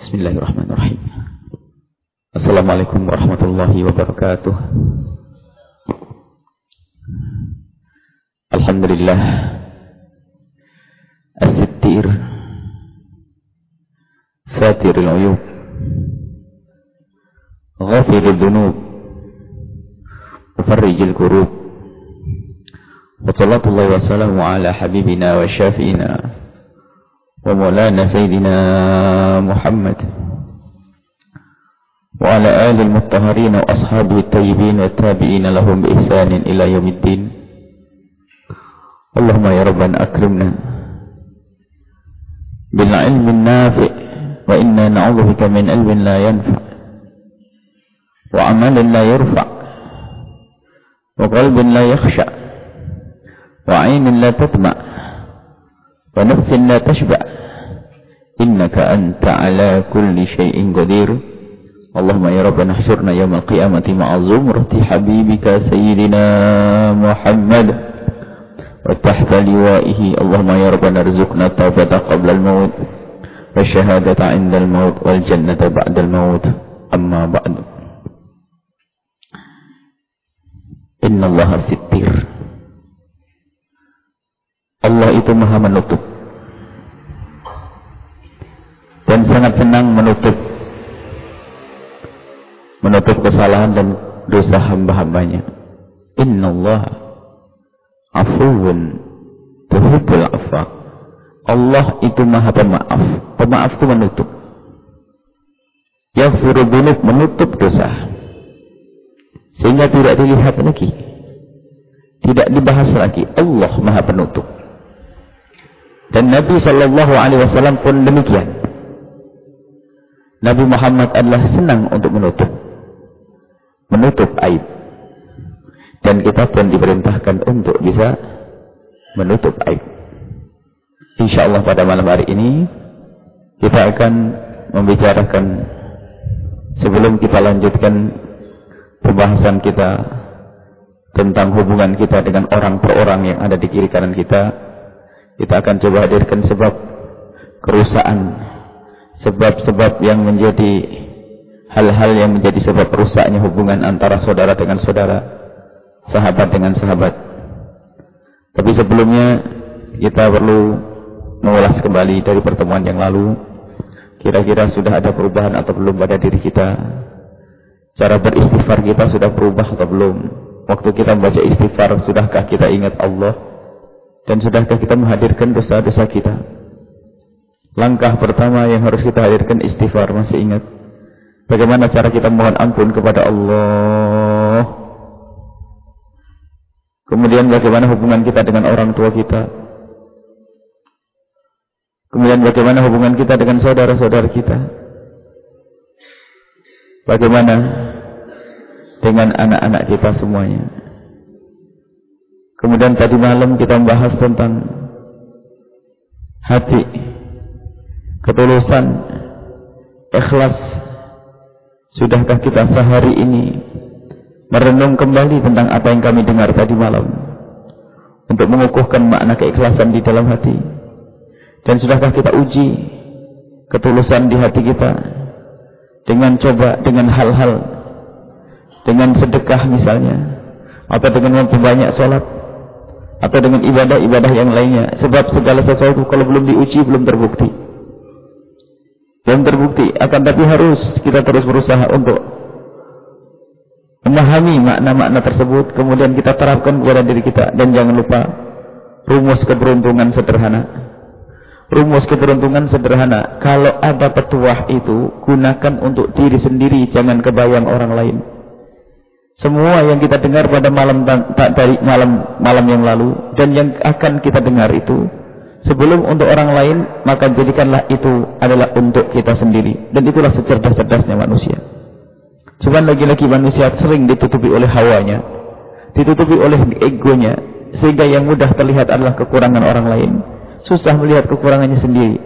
بسم الله الرحمن الرحيم. السلام عليكم ورحمة الله وبركاته. الحمد لله. الستير. ساتر العيوب. غافر الذنوب. مفرج الكروب. وصلاة الله وسلامه على حبيبنا وشافئنا. ومولانا سيدنا محمد وعلى آل المطهرين وأصحابه الطيبين والتابعين لهم بإحسان إلى يوم الدين. اللهم يا ربنا أكرمنا بالعلم النافع وإنا نعوذ بك من علم لا ينفع وعمل لا يرفع وقلب لا يخشع وعين لا تطمع ونفس لا تشبع. إنك أنت على كل شيء قدير. اللهم يا رب نحشرنا يوم القيامة مع زمرة حبيبك سيدنا محمد. وتحت لوائه اللهم يا رب نرزقنا التوبة قبل الموت. والشهادة عند الموت والجنة بعد الموت. أما بعد. إن الله ستير. Allah itu maha menutup. Dan sangat senang menutup menutup kesalahan dan dosa hamba-hambanya. Allah afuwun tuhibbul afwa. Allah itu maha pemaaf. Pemaaf itu menutup. Yaghfiru dzunub menutup dosa. Sehingga tidak dilihat lagi. Tidak dibahas lagi. Allah maha penutup. Dan Nabi Shallallahu Alaihi Wasallam pun demikian Nabi Muhammad adalah senang untuk menutup. Menutup aib. Dan kita pun diperintahkan untuk bisa menutup aib. Insyaallah pada malam hari ini kita akan membicarakan sebelum kita lanjutkan pembahasan kita tentang hubungan kita dengan orang per orang yang ada di kiri kanan kita. Kita akan coba hadirkan sebab kerusakan sebab-sebab yang menjadi hal-hal yang menjadi sebab rusaknya hubungan antara saudara dengan saudara, sahabat dengan sahabat. Tapi sebelumnya kita perlu mengulas kembali dari pertemuan yang lalu. Kira-kira sudah ada perubahan atau belum pada diri kita? Cara beristighfar kita sudah berubah atau belum? Waktu kita membaca istighfar, sudahkah kita ingat Allah? Dan sudahkah kita menghadirkan dosa-dosa kita? Langkah pertama yang harus kita hadirkan istighfar. Masih ingat? Bagaimana cara kita mohon ampun kepada Allah? Kemudian bagaimana hubungan kita dengan orang tua kita? Kemudian bagaimana hubungan kita dengan saudara-saudara kita? Bagaimana dengan anak-anak kita semuanya? Kemudian tadi malam kita membahas tentang hati ketulusan, ikhlas. Sudahkah kita sehari ini merenung kembali tentang apa yang kami dengar tadi malam untuk mengukuhkan makna keikhlasan di dalam hati? Dan sudahkah kita uji ketulusan di hati kita dengan coba dengan hal-hal dengan sedekah misalnya atau dengan memperbanyak sholat atau dengan ibadah-ibadah yang lainnya sebab segala sesuatu kalau belum diuji belum terbukti belum terbukti akan tapi harus kita terus berusaha untuk memahami makna-makna tersebut kemudian kita terapkan kepada diri kita dan jangan lupa rumus keberuntungan sederhana. Rumus keberuntungan sederhana kalau ada petuah itu gunakan untuk diri sendiri jangan kebayang orang lain. Semua yang kita dengar pada malam dari malam malam yang lalu dan yang akan kita dengar itu Sebelum untuk orang lain, maka jadikanlah itu adalah untuk kita sendiri. Dan itulah secerdas-cerdasnya manusia. Cuman lagi-lagi manusia sering ditutupi oleh hawanya. Ditutupi oleh egonya. Sehingga yang mudah terlihat adalah kekurangan orang lain. Susah melihat kekurangannya sendiri.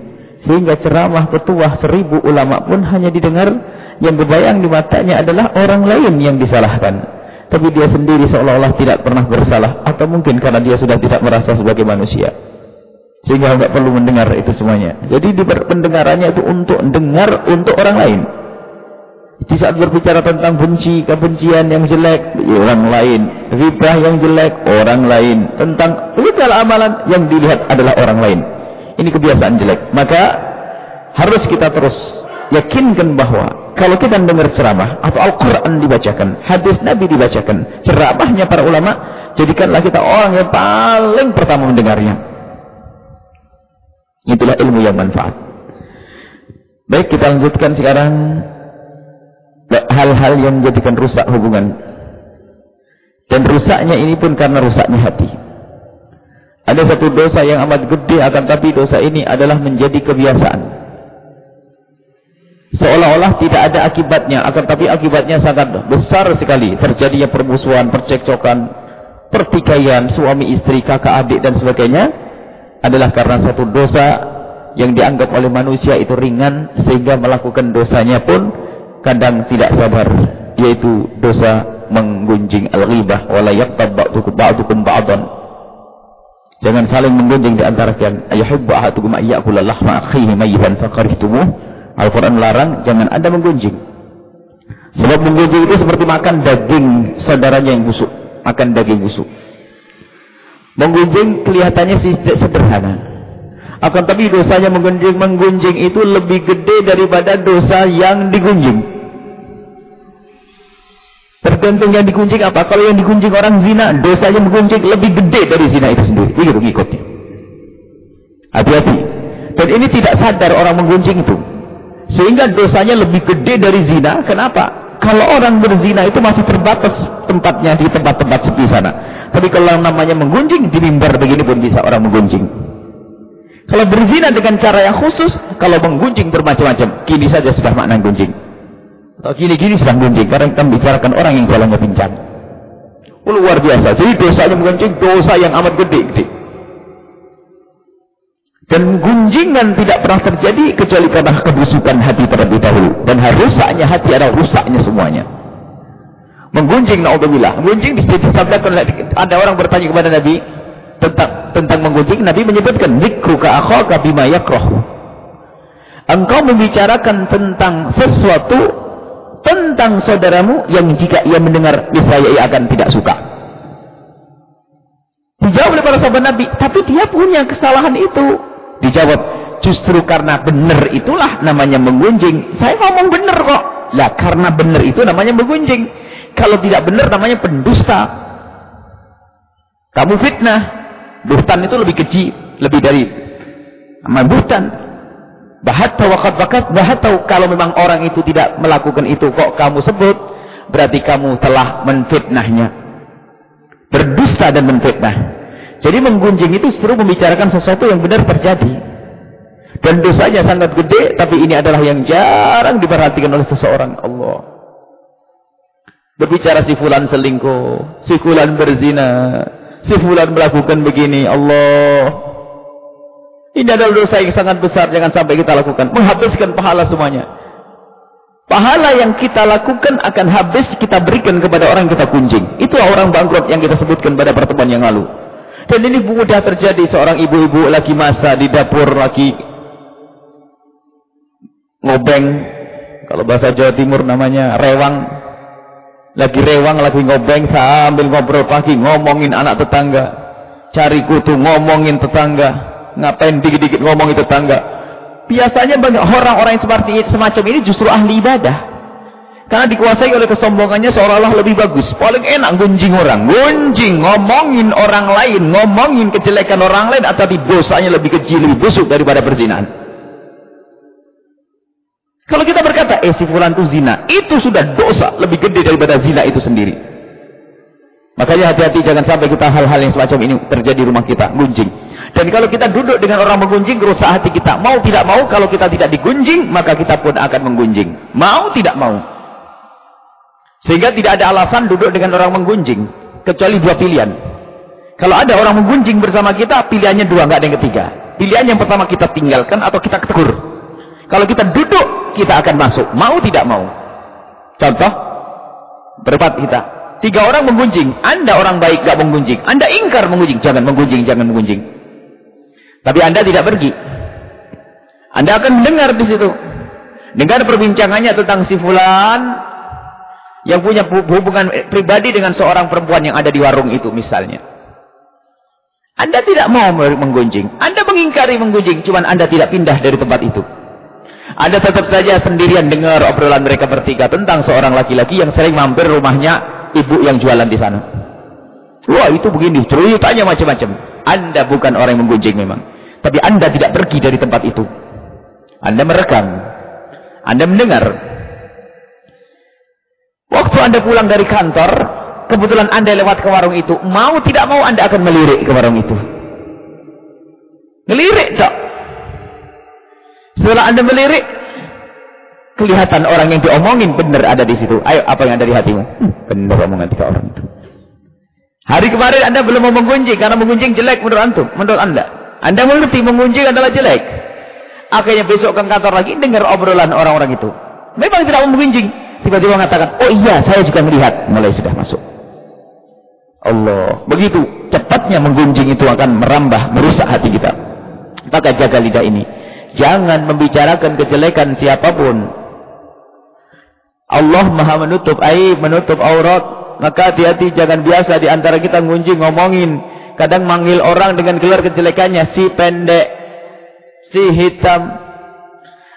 Sehingga ceramah petuah seribu ulama pun hanya didengar yang kebayang di matanya adalah orang lain yang disalahkan. Tapi dia sendiri seolah-olah tidak pernah bersalah. Atau mungkin karena dia sudah tidak merasa sebagai manusia. Sehingga nggak perlu mendengar itu semuanya. Jadi di pendengarannya itu untuk dengar untuk orang lain. Di saat berbicara tentang benci, kebencian yang jelek, ya orang lain. Ribah yang jelek, orang lain. Tentang segala amalan yang dilihat adalah orang lain. Ini kebiasaan jelek. Maka harus kita terus yakinkan bahwa kalau kita mendengar ceramah atau Al-Quran dibacakan, hadis Nabi dibacakan, ceramahnya para ulama, jadikanlah kita orang yang paling pertama mendengarnya. Itulah ilmu yang manfaat. Baik, kita lanjutkan sekarang hal-hal yang menjadikan rusak hubungan. Dan rusaknya ini pun karena rusaknya hati. Ada satu dosa yang amat gede akan tapi dosa ini adalah menjadi kebiasaan. Seolah-olah tidak ada akibatnya akan tapi akibatnya sangat besar sekali. Terjadinya permusuhan, percekcokan, pertikaian, suami istri, kakak adik dan sebagainya adalah karena satu dosa yang dianggap oleh manusia itu ringan sehingga melakukan dosanya pun kadang tidak sadar yaitu dosa menggunjing al-ghibah wala yaqtab ba'dukum ba'dukum ba'dan. Jangan saling menggunjing di antara kalian. Ayuhibbu ahadukum ayyakula lahma akhihi mayyitan faqarihtumuh Al-Qur'an melarang jangan Anda menggunjing. Sebab menggunjing itu seperti makan daging saudaranya yang busuk makan daging busuk Menggunjing kelihatannya sederhana. Akan tapi dosanya menggunjing, menggunjing itu lebih gede daripada dosa yang digunjing. Tergantung yang digunjing apa. Kalau yang digunjing orang zina, dosanya menggunjing lebih gede dari zina itu sendiri. Begitu ngikutnya. Hati-hati. Dan ini tidak sadar orang menggunjing itu. Sehingga dosanya lebih gede dari zina. Kenapa? Kalau orang berzina itu masih terbatas tempatnya di tempat-tempat sepi sana. Tapi kalau namanya menggunjing di mimbar begini pun bisa orang menggunjing. Kalau berzina dengan cara yang khusus, kalau menggunjing bermacam-macam, kini saja sudah makna gunjing. Atau kini-kini sudah gunjing karena kita membicarakan orang yang jalannya pincang. Oh, luar biasa. Jadi dosanya menggunjing dosa yang amat gede-gede. Dan gunjingan tidak pernah terjadi kecuali karena kebusukan hati terlebih dahulu. Dan rusaknya hati adalah rusaknya semuanya. Menggunjing naudzubillah. Menggunjing disabdakan ada orang bertanya kepada Nabi tentang tentang menggunjing, Nabi menyebutkan dzikruka akhaka bima yakrahu. Engkau membicarakan tentang sesuatu tentang saudaramu yang jika ia mendengar niscaya ia akan tidak suka. Dijawab oleh para sahabat Nabi, tapi dia punya kesalahan itu. Dijawab, justru karena benar itulah namanya menggunjing. Saya ngomong benar kok. Lah karena benar itu namanya menggunjing. Kalau tidak benar namanya pendusta. Kamu fitnah. Buhtan itu lebih kecil, lebih dari amal buhtan. Bahatta waqad bakat, bahatta kalau memang orang itu tidak melakukan itu kok kamu sebut, berarti kamu telah menfitnahnya. Berdusta dan menfitnah. Jadi menggunjing itu seru membicarakan sesuatu yang benar terjadi. Dan dosanya sangat gede, tapi ini adalah yang jarang diperhatikan oleh seseorang. Allah. Berbicara si fulan selingkuh, si fulan berzina, si fulan melakukan begini. Allah. Ini adalah dosa yang sangat besar, jangan sampai kita lakukan. Menghabiskan pahala semuanya. Pahala yang kita lakukan akan habis kita berikan kepada orang yang kita kunjing. Itulah orang bangkrut yang kita sebutkan pada pertemuan yang lalu. Dan ini mudah terjadi seorang ibu-ibu lagi masa di dapur lagi ngobeng. Kalau bahasa Jawa Timur namanya rewang lagi rewang, lagi ngobeng sambil ngobrol pagi, ngomongin anak tetangga. Cari kutu, ngomongin tetangga. Ngapain dikit-dikit ngomongin tetangga. Biasanya banyak orang-orang yang seperti semacam ini justru ahli ibadah. Karena dikuasai oleh kesombongannya seolah-olah lebih bagus. Paling enak gunjing orang. Gunjing, ngomongin orang lain. Ngomongin kejelekan orang lain. Atau dosanya lebih kecil, lebih busuk daripada perzinahan. Kalau kita berkata, eh si fulan itu zina, itu sudah dosa lebih gede daripada zina itu sendiri. Makanya hati-hati jangan sampai kita hal-hal yang semacam ini terjadi di rumah kita, gunjing. Dan kalau kita duduk dengan orang menggunjing, rusak hati kita. Mau tidak mau, kalau kita tidak digunjing, maka kita pun akan menggunjing. Mau tidak mau. Sehingga tidak ada alasan duduk dengan orang menggunjing. Kecuali dua pilihan. Kalau ada orang menggunjing bersama kita, pilihannya dua, nggak ada yang ketiga. Pilihan yang pertama kita tinggalkan atau kita tegur. Kalau kita duduk, kita akan masuk. Mau tidak mau. Contoh, berempat kita. Tiga orang menggunjing. Anda orang baik, gak menggunjing. Anda ingkar menggunjing. Jangan menggunjing, jangan menggunjing. Tapi anda tidak pergi. Anda akan mendengar di situ. Dengar perbincangannya tentang si fulan yang punya hubungan pribadi dengan seorang perempuan yang ada di warung itu misalnya. Anda tidak mau menggunjing. Anda mengingkari menggunjing. Cuma Anda tidak pindah dari tempat itu. Anda tetap saja sendirian dengar obrolan mereka bertiga tentang seorang laki-laki yang sering mampir rumahnya ibu yang jualan di sana. Wah itu begini. Ceritanya macam-macam. Anda bukan orang yang menggunjing memang. Tapi Anda tidak pergi dari tempat itu. Anda merekam. Anda mendengar. Waktu Anda pulang dari kantor, kebetulan Anda lewat ke warung itu, mau tidak mau Anda akan melirik ke warung itu. Melirik tak? Setelah Anda melirik, kelihatan orang yang diomongin benar ada di situ. Ayo, apa yang ada di hatimu? Hmm, benar omongan tiga orang itu. Hari kemarin Anda belum mau menggunjing karena menggunjing jelek menurut antum, menurut Anda. Anda mengerti menggunjing adalah jelek. Akhirnya besok ke kantor lagi dengar obrolan orang-orang itu. Memang tidak mau menggunjing. Tiba-tiba mengatakan, oh iya saya juga melihat. Mulai sudah masuk. Allah. Begitu cepatnya menggunjing itu akan merambah, merusak hati kita. Maka jaga lidah ini. Jangan membicarakan kejelekan siapa pun. Allah maha menutup aib, menutup aurat. Maka hati-hati jangan biasa di antara kita ngunjing ngomongin. Kadang manggil orang dengan gelar kejelekannya. Si pendek, si hitam.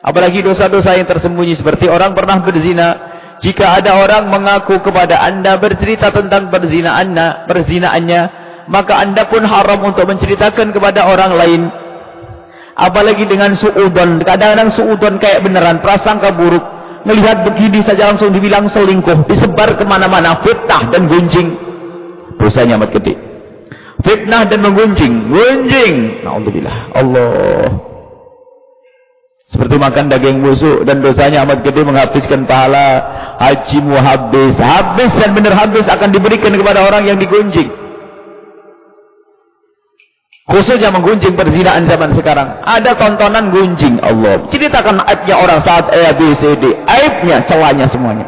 Apalagi dosa-dosa yang tersembunyi seperti orang pernah berzina. Jika ada orang mengaku kepada anda bercerita tentang perzinaannya, perzinaannya, maka anda pun haram untuk menceritakan kepada orang lain. Apalagi dengan suudon. Kadang-kadang suudon kayak beneran, prasangka buruk. Melihat begini saja langsung dibilang selingkuh. Disebar ke mana-mana, fitnah dan gunjing. Dosanya amat gede. Fitnah dan menggunjing. Gunjing. Alhamdulillah. Allah. Seperti makan daging busuk dan dosanya amat gede menghabiskan pahala hajimu habis. Habis dan benar habis akan diberikan kepada orang yang digunjing. Khususnya menggunjing perzinaan zaman sekarang. Ada tontonan gunjing Allah. Ceritakan aibnya orang saat A, B, C, D. Aibnya, celahnya semuanya.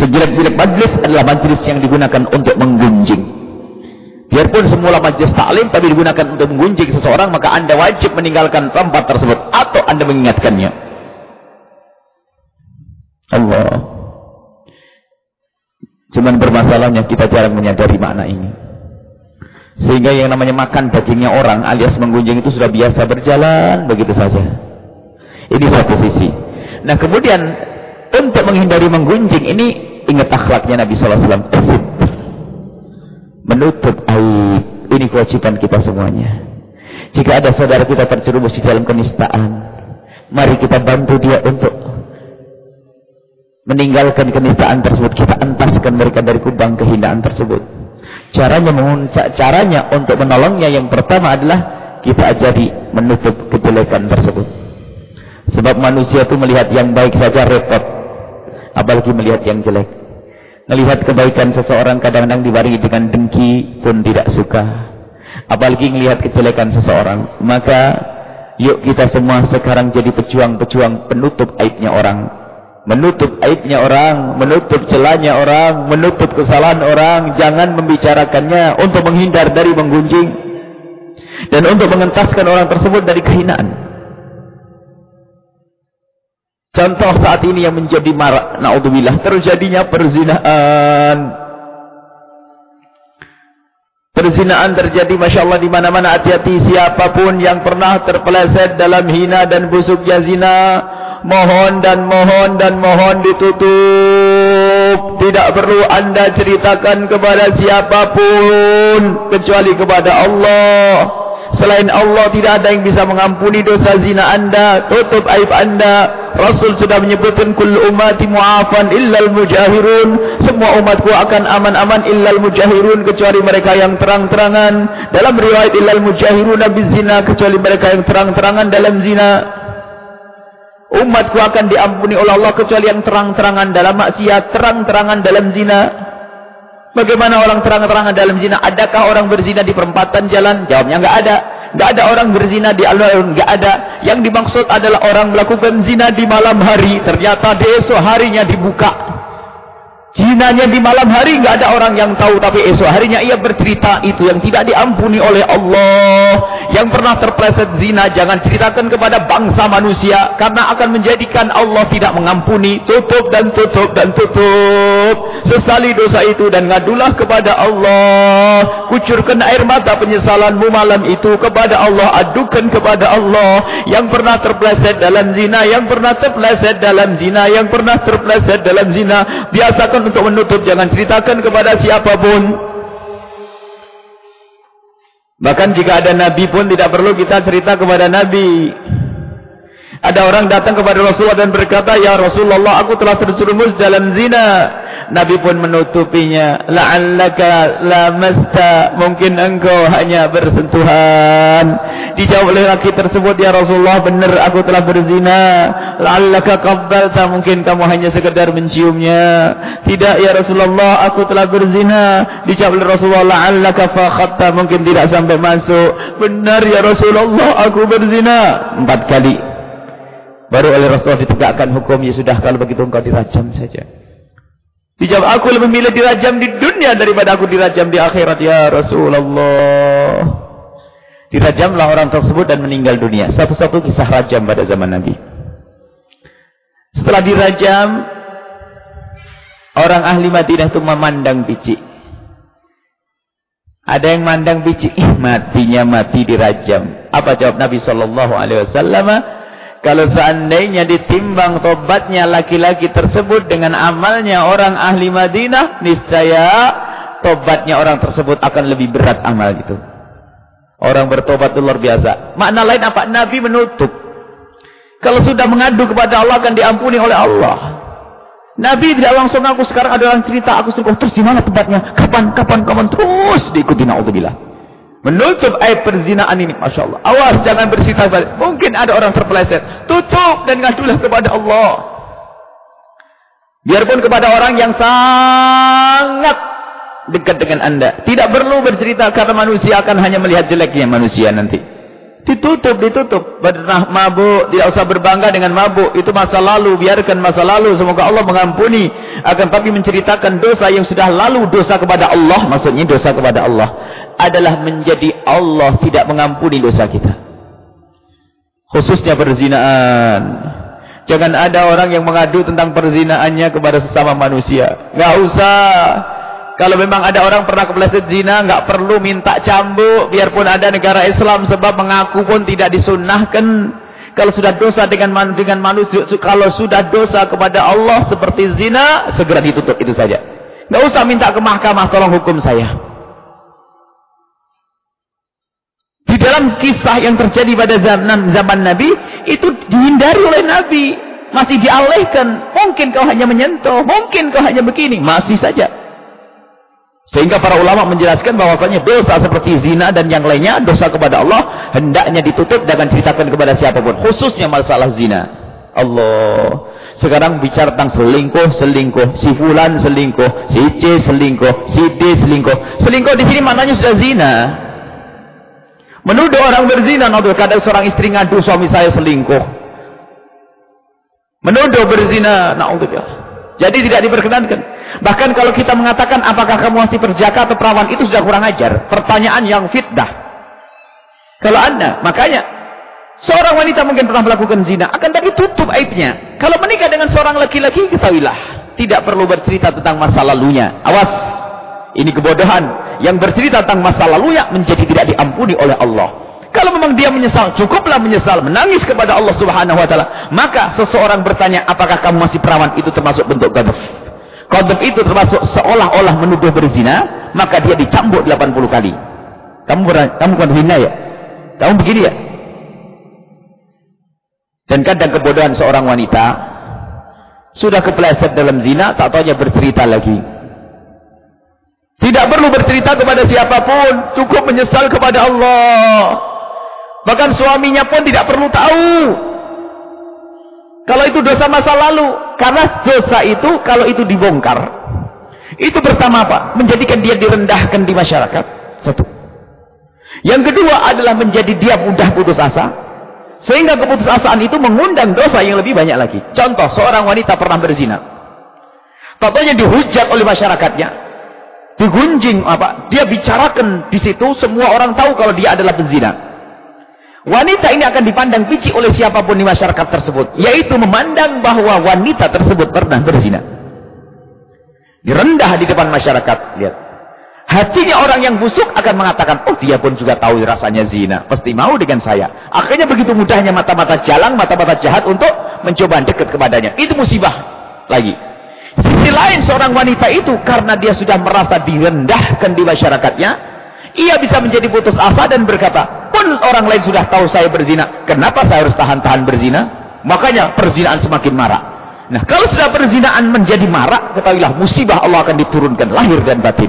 Sejelek-jelek majlis adalah majlis yang digunakan untuk menggunjing. Biarpun semula majlis taklim tapi digunakan untuk menggunjing seseorang, maka anda wajib meninggalkan tempat tersebut atau anda mengingatkannya. Allah. Cuman bermasalahnya kita jarang menyadari makna ini. Sehingga yang namanya makan dagingnya orang alias menggunjing itu sudah biasa berjalan begitu saja. Ini satu sisi. Nah kemudian untuk menghindari menggunjing ini ingat akhlaknya Nabi Sallallahu Alaihi Wasallam menutup aib. Ini kewajiban kita semuanya. Jika ada saudara kita terjerumus di dalam kenistaan, mari kita bantu dia untuk meninggalkan kenistaan tersebut. Kita entaskan mereka dari kubang kehinaan tersebut. Caranya menguncak, caranya untuk menolongnya yang pertama adalah kita ajari menutup kejelekan tersebut. Sebab manusia itu melihat yang baik saja repot. Apalagi melihat yang jelek. Melihat kebaikan seseorang kadang-kadang dibarengi dengan dengki pun tidak suka. Apalagi melihat kejelekan seseorang. Maka yuk kita semua sekarang jadi pejuang-pejuang penutup aibnya orang. Menutup aibnya orang, menutup celahnya orang, menutup kesalahan orang. Jangan membicarakannya untuk menghindar dari menggunjing. Dan untuk mengentaskan orang tersebut dari kehinaan. Contoh saat ini yang menjadi marak, naudzubillah, terjadinya perzinahan. Perzinahan terjadi Masya Allah di mana-mana hati-hati siapa pun yang pernah terpeleset dalam hina dan busuknya zina. Mohon dan mohon dan mohon ditutup. Tidak perlu anda ceritakan kepada siapa pun. Kecuali kepada Allah. Selain Allah tidak ada yang bisa mengampuni dosa zina anda. Tutup aib anda. Rasul sudah menyebutkan kullu umati mu'afan illal mujahirun. Semua umatku akan aman-aman illal mujahirun. Kecuali mereka yang terang-terangan. Dalam riwayat illal mujahirun nabi zina. Kecuali mereka yang terang-terangan dalam zina. Umatku akan diampuni oleh Allah. Kecuali yang terang-terangan dalam maksiat. Terang-terangan dalam zina. Bagaimana orang terang-terangan dalam zina? Adakah orang berzina di perempatan jalan? Jawabnya enggak ada. Enggak ada orang berzina di alun-alun, enggak ada. Yang dimaksud adalah orang melakukan zina di malam hari, ternyata di esok harinya dibuka. Zinanya di malam hari nggak ada orang yang tahu tapi esok harinya ia bercerita itu yang tidak diampuni oleh Allah. Yang pernah terpleset zina jangan ceritakan kepada bangsa manusia karena akan menjadikan Allah tidak mengampuni. Tutup dan tutup dan tutup. Sesali dosa itu dan ngadulah kepada Allah. Kucurkan air mata penyesalanmu malam itu kepada Allah. Adukan kepada Allah yang pernah terpleset dalam zina, yang pernah terpleset dalam zina, yang pernah terpleset dalam zina. Biasakan untuk menutup jangan ceritakan kepada siapa pun. Bahkan jika ada nabi pun tidak perlu kita cerita kepada nabi ada orang datang kepada Rasulullah dan berkata, Ya Rasulullah, aku telah terjerumus dalam zina. Nabi pun menutupinya. La'allaka lamasta. Mungkin engkau hanya bersentuhan. Dijawab oleh laki tersebut, Ya Rasulullah, benar aku telah berzina. La'allaka qabbalta. Mungkin kamu hanya sekedar menciumnya. Tidak, Ya Rasulullah, aku telah berzina. Dijawab oleh Rasulullah, La'allaka fakhatta. Mungkin tidak sampai masuk. Benar, Ya Rasulullah, aku berzina. Empat kali. Baru oleh Rasulullah ditegakkan hukum, ya sudah kalau begitu engkau dirajam saja. Dijawab, aku lebih milih dirajam di dunia daripada aku dirajam di akhirat, ya Rasulullah. Dirajamlah orang tersebut dan meninggal dunia. Satu-satu kisah rajam pada zaman Nabi. Setelah dirajam, orang ahli Madinah itu memandang biji. Ada yang mandang biji, ih matinya mati dirajam. Apa jawab Nabi Sallallahu Alaihi Wasallam? Kalau seandainya ditimbang tobatnya laki-laki tersebut dengan amalnya orang ahli Madinah, niscaya tobatnya orang tersebut akan lebih berat amal itu. Orang bertobat itu luar biasa. Makna lain apa? Nabi menutup. Kalau sudah mengadu kepada Allah akan diampuni oleh Allah. Nabi tidak langsung aku sekarang ada orang cerita aku selingkuh terus di mana tempatnya? Kapan? Kapan? Kapan? Terus diikuti naudzubillah. Menutup aib perzinaan ini. Masya Allah. Awas jangan bersita balik. Mungkin ada orang terpeleset. Tutup dan ngadulah kepada Allah. Biarpun kepada orang yang sangat dekat dengan anda. Tidak perlu bercerita karena manusia akan hanya melihat jeleknya manusia nanti. Ditutup, ditutup. Pernah mabuk, tidak usah berbangga dengan mabuk. Itu masa lalu, biarkan masa lalu. Semoga Allah mengampuni. Akan tapi menceritakan dosa yang sudah lalu. Dosa kepada Allah, maksudnya dosa kepada Allah. Adalah menjadi Allah tidak mengampuni dosa kita. Khususnya perzinaan. Jangan ada orang yang mengadu tentang perzinaannya kepada sesama manusia. Tidak usah. Kalau memang ada orang pernah kepleset zina, nggak perlu minta cambuk, biarpun ada negara Islam sebab mengaku pun tidak disunnahkan. Kalau sudah dosa dengan dengan manusia, kalau sudah dosa kepada Allah seperti zina, segera ditutup itu saja. Nggak usah minta ke mahkamah tolong hukum saya. Di dalam kisah yang terjadi pada zaman zaman Nabi itu dihindari oleh Nabi, masih dialihkan. Mungkin kau hanya menyentuh, mungkin kau hanya begini, masih saja. Sehingga para ulama menjelaskan bahwasanya dosa seperti zina dan yang lainnya, dosa kepada Allah, hendaknya ditutup dengan ceritakan kepada siapa pun. Khususnya masalah zina. Allah. Sekarang bicara tentang selingkuh, selingkuh. Si fulan selingkuh. Si C selingkuh. Si D selingkuh. Selingkuh di sini maknanya sudah zina. Menuduh orang berzina. Kadang seorang istri ngadu suami saya selingkuh. Menuduh berzina. Na'udzubillah. Jadi tidak diperkenankan. Bahkan kalau kita mengatakan apakah kamu masih perjaka atau perawan itu sudah kurang ajar. Pertanyaan yang fitnah. Kalau anda, makanya seorang wanita mungkin pernah melakukan zina, akan tapi tutup aibnya. Kalau menikah dengan seorang laki-laki, ketahuilah. Tidak perlu bercerita tentang masa lalunya. Awas. Ini kebodohan. Yang bercerita tentang masa lalunya menjadi tidak diampuni oleh Allah. Kalau memang dia menyesal, cukuplah menyesal, menangis kepada Allah Subhanahu wa taala. Maka seseorang bertanya, "Apakah kamu masih perawan?" Itu termasuk bentuk ghadab. Ghadab itu termasuk seolah-olah menuduh berzina, maka dia dicambuk 80 kali. Kamu kamu kan hina ya? Kamu begini ya? Dan kadang kebodohan seorang wanita sudah kepleset dalam zina, tak taunya bercerita lagi. Tidak perlu bercerita kepada siapa pun, cukup menyesal kepada Allah. Bahkan suaminya pun tidak perlu tahu. Kalau itu dosa masa lalu. Karena dosa itu, kalau itu dibongkar. Itu pertama apa? Menjadikan dia direndahkan di masyarakat. Satu. Yang kedua adalah menjadi dia mudah putus asa. Sehingga keputusasaan itu mengundang dosa yang lebih banyak lagi. Contoh, seorang wanita pernah berzina. Tahu-tahunya dihujat oleh masyarakatnya. Digunjing apa? Dia bicarakan di situ semua orang tahu kalau dia adalah pezina. Wanita ini akan dipandang pici oleh siapa pun di masyarakat tersebut, yaitu memandang bahwa wanita tersebut pernah berzina. Direndah di depan masyarakat, lihat. Hatinya orang yang busuk akan mengatakan, oh dia pun juga tahu rasanya zina. Pasti mau dengan saya. Akhirnya begitu mudahnya mata-mata jalang, mata-mata jahat untuk mencoba dekat kepadanya. Itu musibah lagi. Sisi lain seorang wanita itu karena dia sudah merasa direndahkan di masyarakatnya, ia bisa menjadi putus asa dan berkata, pun orang lain sudah tahu saya berzina, kenapa saya harus tahan-tahan berzina? Makanya perzinaan semakin marak. Nah, kalau sudah perzinaan menjadi marak, ketahuilah musibah Allah akan diturunkan lahir dan batin.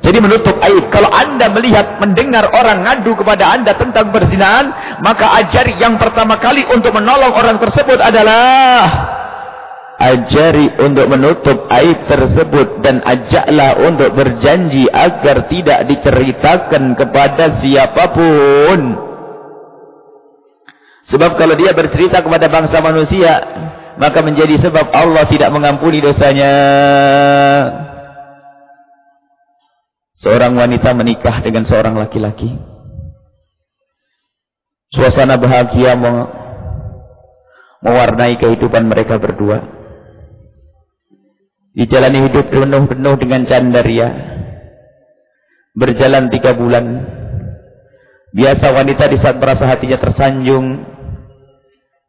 Jadi menutup aib. Kalau anda melihat, mendengar orang ngadu kepada anda tentang perzinaan, maka ajari yang pertama kali untuk menolong orang tersebut adalah ajari untuk menutup aib tersebut dan ajaklah untuk berjanji agar tidak diceritakan kepada siapa pun. Sebab kalau dia bercerita kepada bangsa manusia, maka menjadi sebab Allah tidak mengampuni dosanya. Seorang wanita menikah dengan seorang laki-laki. Suasana bahagia mewarnai kehidupan mereka berdua. Dijalani hidup penuh-penuh dengan candaria. Berjalan tiga bulan. Biasa wanita di saat merasa hatinya tersanjung.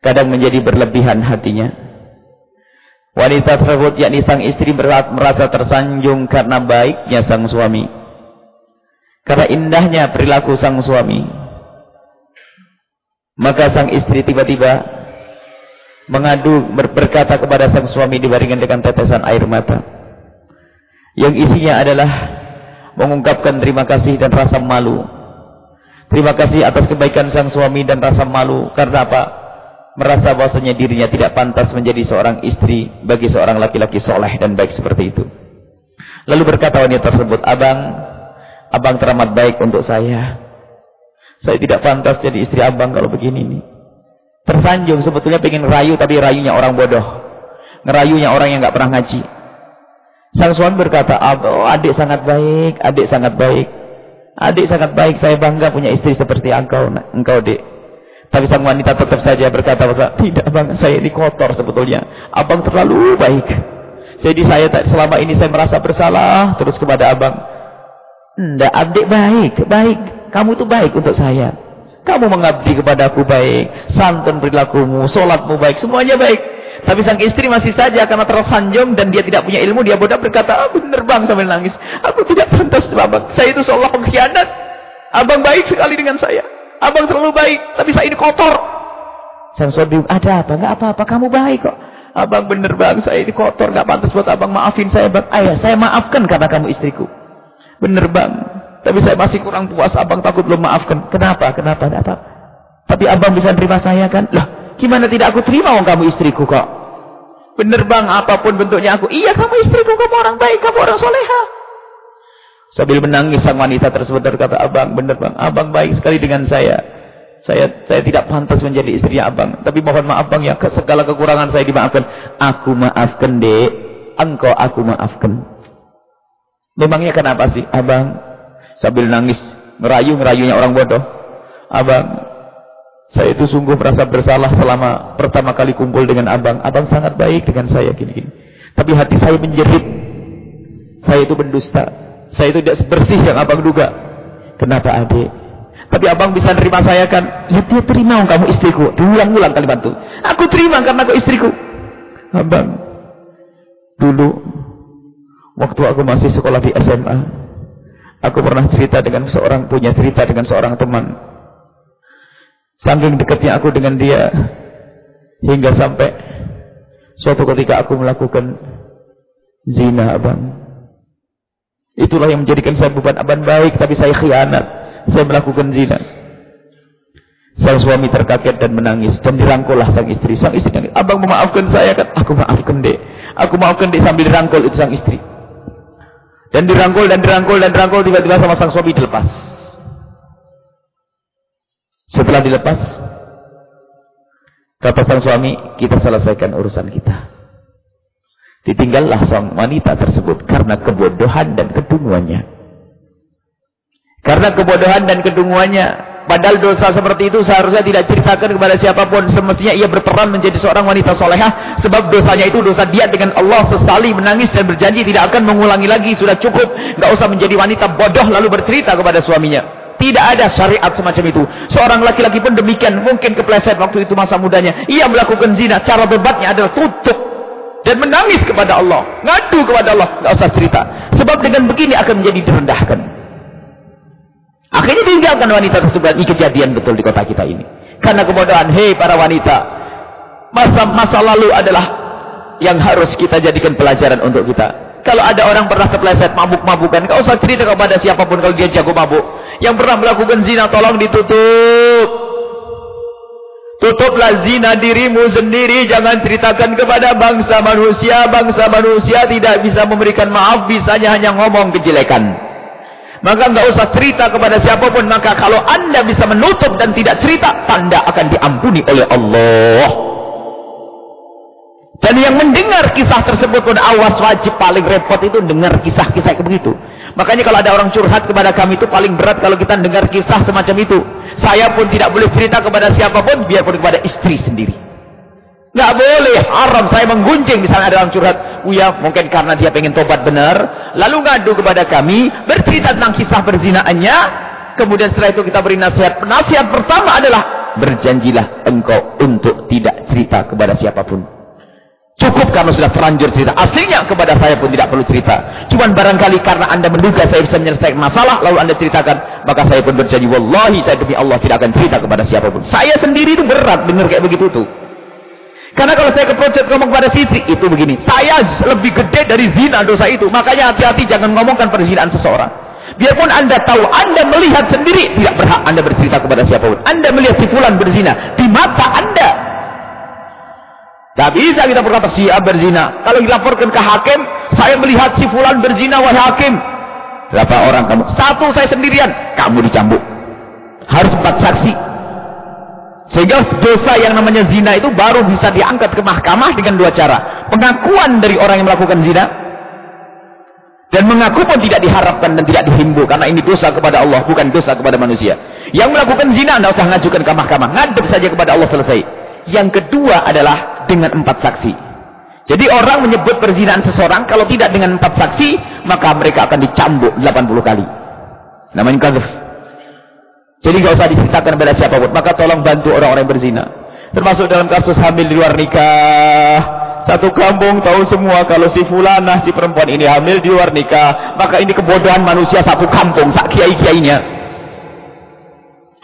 Kadang menjadi berlebihan hatinya. Wanita tersebut yakni sang istri merasa tersanjung karena baiknya sang suami. Karena indahnya perilaku sang suami. Maka sang istri tiba-tiba mengadu berkata kepada sang suami dibaringkan dengan tetesan air mata. Yang isinya adalah mengungkapkan terima kasih dan rasa malu. Terima kasih atas kebaikan sang suami dan rasa malu. Karena apa? Merasa bahwasanya dirinya tidak pantas menjadi seorang istri bagi seorang laki-laki soleh dan baik seperti itu. Lalu berkata wanita tersebut, Abang, Abang teramat baik untuk saya. Saya tidak pantas jadi istri abang kalau begini nih. Tersanjung sebetulnya pengen rayu tapi rayunya orang bodoh. Ngerayunya orang yang nggak pernah ngaji. Sang suami berkata, oh, adik sangat baik, adik sangat baik. Adik sangat baik, saya bangga punya istri seperti engkau, engkau dek. Tapi sang wanita tetap saja berkata, tidak bang, saya ini kotor sebetulnya. Abang terlalu baik. Jadi saya selama ini saya merasa bersalah terus kepada abang. Tidak, adik baik, baik. Kamu itu baik untuk saya. Kamu mengabdi kepadaku baik, santun perilakumu, solatmu baik, semuanya baik. Tapi sang istri masih saja karena tersanjung dan dia tidak punya ilmu, dia bodoh berkata, aku benar bang sambil nangis. Aku tidak pantas abang. Saya itu seolah pengkhianat. Abang baik sekali dengan saya. Abang terlalu baik, tapi saya ini kotor. Sang suami, ada apa? Enggak apa-apa, kamu baik kok. Abang benar bang, saya ini kotor, enggak pantas buat abang maafin saya bang. Ayah, saya maafkan karena kamu istriku. Bener bang. Tapi saya masih kurang puas. Abang takut belum maafkan. Kenapa? Kenapa? Kenapa? Tapi abang bisa terima saya kan? Lah, gimana tidak aku terima orang kamu istriku kok? Bener bang, apa pun bentuknya aku. Iya kamu istriku, kamu orang baik, kamu orang soleha. Sambil menangis sang wanita tersebut berkata, abang bener bang, abang baik sekali dengan saya. Saya saya tidak pantas menjadi istri abang. Tapi mohon maaf bang ya, segala kekurangan saya dimaafkan. Aku maafkan dek, engkau aku maafkan. Memangnya kenapa sih? Abang sambil nangis, ngerayu-ngerayunya orang bodoh. Abang, saya itu sungguh merasa bersalah selama pertama kali kumpul dengan abang. Abang sangat baik dengan saya gini-gini. Tapi hati saya menjerit. Saya itu pendusta. Saya itu tidak sebersih yang abang duga. Kenapa adik? Tapi abang bisa terima saya kan? Ya dia terima kamu istriku. Diulang-ulang kalimat itu. Aku terima karena aku istriku. Abang, dulu Waktu aku masih sekolah di SMA, aku pernah cerita dengan seorang punya cerita dengan seorang teman. Saking dekatnya aku dengan dia hingga sampai suatu ketika aku melakukan zina, abang. Itulah yang menjadikan saya beban abang baik, tapi saya khianat. Saya melakukan zina. Sang suami terkaget dan menangis dan dirangkullah sang istri. Sang istri "Abang memaafkan saya kan?" "Aku maafkan, Dek." "Aku maafkan, Dek." Sambil dirangkul itu sang istri. Dan dirangkul dan dirangkul dan dirangkul tiba-tiba sama sang suami dilepas. Setelah dilepas, kata sang suami, kita selesaikan urusan kita. Ditinggallah sang wanita tersebut karena kebodohan dan kedunguannya. Karena kebodohan dan kedunguannya, Padahal dosa seperti itu seharusnya tidak ceritakan kepada siapa pun. Semestinya ia berperan menjadi seorang wanita solehah. Sebab dosanya itu dosa dia dengan Allah sesali menangis dan berjanji tidak akan mengulangi lagi. Sudah cukup. Tidak usah menjadi wanita bodoh lalu bercerita kepada suaminya. Tidak ada syariat semacam itu. Seorang laki-laki pun demikian. Mungkin kepleset waktu itu masa mudanya. Ia melakukan zina. Cara bebatnya adalah tutup. Dan menangis kepada Allah. Ngadu kepada Allah. Tidak usah cerita. Sebab dengan begini akan menjadi direndahkan. Akhirnya tinggalkan wanita tersebut. Ini kejadian betul di kota kita ini. Karena kebodohan. Hei para wanita. Masa masa lalu adalah yang harus kita jadikan pelajaran untuk kita. Kalau ada orang pernah kepleset mabuk-mabukan. Kau usah cerita kepada siapa pun kalau dia jago mabuk. Yang pernah melakukan zina tolong ditutup. Tutuplah zina dirimu sendiri. Jangan ceritakan kepada bangsa manusia. Bangsa manusia tidak bisa memberikan maaf. Bisanya hanya ngomong kejelekan. Maka enggak usah cerita kepada siapa pun. Maka kalau anda bisa menutup dan tidak cerita, tanda akan diampuni oleh Allah. Dan yang mendengar kisah tersebut pun awas wajib paling repot itu dengar kisah-kisah begitu. Makanya kalau ada orang curhat kepada kami itu paling berat kalau kita dengar kisah semacam itu. Saya pun tidak boleh cerita kepada siapa pun biarpun kepada istri sendiri. Nggak boleh, haram saya menggunjing misalnya orang curhat, Uya mungkin karena dia pengen tobat benar, lalu ngadu kepada kami, bercerita tentang kisah berzinaannya, kemudian setelah itu kita beri nasihat. Nasihat pertama adalah, berjanjilah engkau untuk tidak cerita kepada siapa pun. Cukup karena sudah terlanjur cerita. Aslinya kepada saya pun tidak perlu cerita. Cuman barangkali karena anda menduga saya bisa menyelesaikan masalah, lalu anda ceritakan, maka saya pun berjanji, Wallahi saya demi Allah tidak akan cerita kepada siapa pun. Saya sendiri itu berat dengar kayak begitu tuh. Karena kalau saya keprojek ngomong pada sisi itu begini. Saya lebih gede dari zina dosa itu. Makanya hati-hati jangan ngomongkan perzinaan seseorang. Biarpun anda tahu, anda melihat sendiri. Tidak berhak anda bercerita kepada siapa pun. Anda melihat si fulan berzina. Di mata anda. Tak bisa kita berkata si A berzina. Kalau dilaporkan ke hakim. Saya melihat si fulan berzina wahai hakim. Berapa orang kamu? Satu saya sendirian. Kamu dicambuk. Harus empat saksi. Sehingga dosa yang namanya zina itu baru bisa diangkat ke mahkamah dengan dua cara. Pengakuan dari orang yang melakukan zina. Dan mengaku pun tidak diharapkan dan tidak dihimbau. Karena ini dosa kepada Allah, bukan dosa kepada manusia. Yang melakukan zina, tidak usah mengajukan ke mahkamah. Ngadep saja kepada Allah selesai. Yang kedua adalah dengan empat saksi. Jadi orang menyebut perzinaan seseorang, kalau tidak dengan empat saksi, maka mereka akan dicambuk 80 kali. Namanya kagaf. Jadi nggak usah diceritakan kepada siapa pun. Maka tolong bantu orang-orang yang berzina. Termasuk dalam kasus hamil di luar nikah. Satu kampung tahu semua kalau si fulanah, si perempuan ini hamil di luar nikah. Maka ini kebodohan manusia satu kampung, sak kiai-kiainya.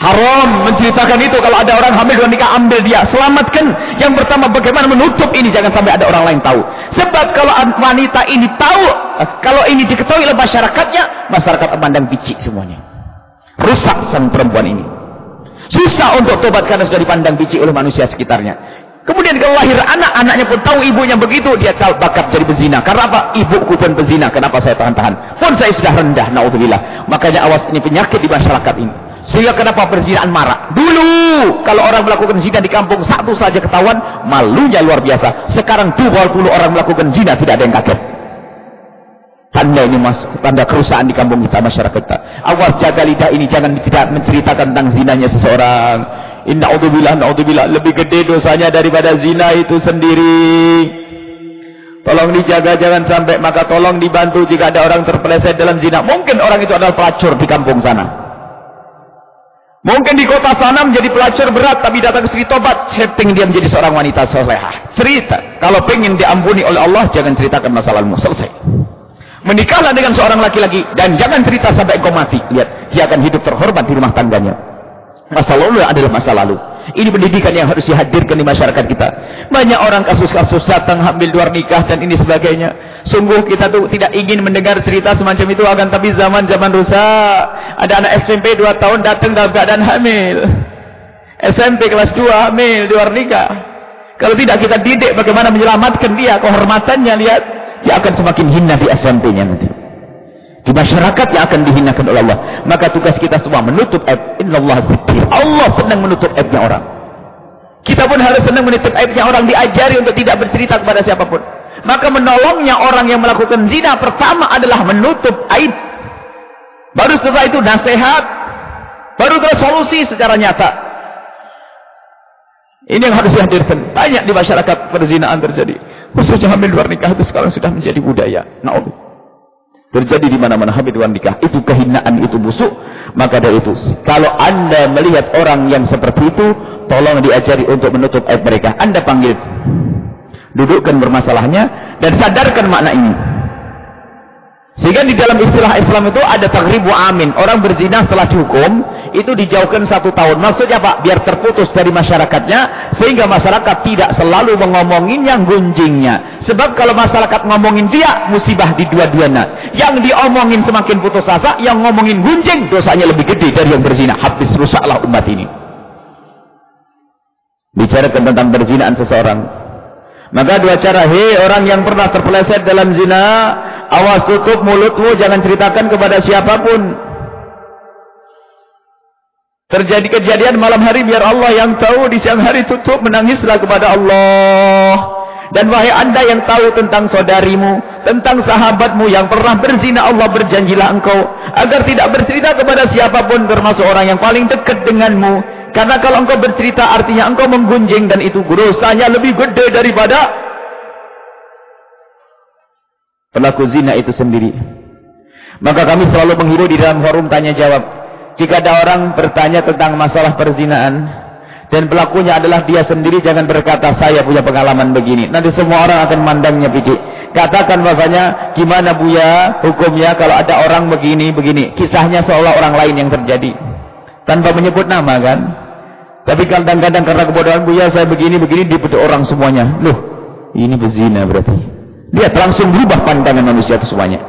Haram menceritakan itu kalau ada orang hamil luar nikah ambil dia, selamatkan. Yang pertama bagaimana menutup ini jangan sampai ada orang lain tahu. Sebab kalau wanita ini tahu, kalau ini diketahui oleh masyarakatnya, masyarakat memandang bicik semuanya. Rusak sang perempuan ini. Susah untuk tobat karena sudah dipandang biji oleh manusia sekitarnya. Kemudian kalau lahir anak, anaknya pun tahu ibunya begitu, dia tahu bakat jadi bezina. Karena apa? Ibuku pun bezina, kenapa saya tahan-tahan? Pun saya sudah rendah, naudzubillah. Makanya awas ini penyakit di masyarakat ini. Sehingga kenapa perzinaan marak? Dulu, kalau orang melakukan zina di kampung, satu saja ketahuan, malunya luar biasa. Sekarang 20 orang melakukan zina, tidak ada yang kaget. Tanda ini mas, tanda kerusakan di kampung kita, masyarakat kita. Awas jaga lidah ini, jangan tidak menceritakan tentang zinanya seseorang. Inna na'udzubillah, na'udzubillah. Lebih gede dosanya daripada zina itu sendiri. Tolong dijaga, jangan sampai. Maka tolong dibantu jika ada orang terpeleset dalam zina. Mungkin orang itu adalah pelacur di kampung sana. Mungkin di kota sana menjadi pelacur berat, tapi datang ke sini tobat. Setting dia menjadi seorang wanita solehah. Cerita. Kalau pengen diampuni oleh Allah, jangan ceritakan masalahmu. Selesai. Menikahlah dengan seorang laki-laki dan jangan cerita sampai engkau mati. Lihat, dia akan hidup terhormat di rumah tangganya. Masa lalu adalah masa lalu. Ini pendidikan yang harus dihadirkan di masyarakat kita. Banyak orang kasus-kasus datang hamil luar nikah dan ini sebagainya. Sungguh kita tuh tidak ingin mendengar cerita semacam itu akan tapi zaman-zaman rusak. Ada anak SMP 2 tahun datang dalam keadaan hamil. SMP kelas 2 hamil luar nikah. Kalau tidak kita didik bagaimana menyelamatkan dia kehormatannya lihat dia akan semakin hina di SMP-nya nanti. Di masyarakat yang akan dihinakan oleh Allah. Maka tugas kita semua menutup aib. Allah zikir. Allah senang menutup aibnya orang. Kita pun harus senang menutup aibnya orang diajari untuk tidak bercerita kepada siapa pun. Maka menolongnya orang yang melakukan zina pertama adalah menutup aib. Baru setelah itu nasihat. Baru solusi secara nyata. Ini yang harus dihadirkan. Banyak di masyarakat perzinaan terjadi. Khususnya hamil luar nikah itu sekarang sudah menjadi budaya. Na'udhu. Terjadi di mana-mana hamil luar nikah. Itu kehinaan, itu busuk. Maka dari itu. Kalau anda melihat orang yang seperti itu. Tolong diajari untuk menutup aib mereka. Anda panggil. Dudukkan bermasalahnya. Dan sadarkan makna ini. Sehingga di dalam istilah Islam itu ada taghribu amin. Orang berzina setelah dihukum, itu dijauhkan satu tahun. Maksudnya Pak, biar terputus dari masyarakatnya, sehingga masyarakat tidak selalu mengomongin yang gunjingnya. Sebab kalau masyarakat ngomongin dia, musibah di dua-duanya. Yang diomongin semakin putus asa, yang ngomongin gunjing, dosanya lebih gede dari yang berzina. Habis rusaklah umat ini. Bicara tentang berzinaan seseorang. Maka dua cara, hei orang yang pernah terpeleset dalam zina, awas tutup mulutmu, jangan ceritakan kepada siapa pun. Terjadi kejadian malam hari, biar Allah yang tahu, di siang hari tutup, menangislah kepada Allah. Dan wahai anda yang tahu tentang saudarimu, tentang sahabatmu yang pernah berzina, Allah berjanjilah engkau, agar tidak bercerita kepada siapa pun, termasuk orang yang paling dekat denganmu, karena kalau engkau bercerita artinya engkau menggunjing dan itu dosanya lebih gede daripada pelaku zina itu sendiri. Maka kami selalu menghiru di dalam forum tanya jawab. Jika ada orang bertanya tentang masalah perzinaan dan pelakunya adalah dia sendiri jangan berkata saya punya pengalaman begini. Nanti semua orang akan mandangnya biji. Katakan bahasanya gimana Buya hukumnya kalau ada orang begini begini. Kisahnya seolah orang lain yang terjadi. Tanpa menyebut nama kan. Tapi kadang-kadang karena kebodohan Buya saya begini-begini diputus orang semuanya. Loh, ini berzina berarti. Lihat langsung berubah pandangan manusia itu semuanya.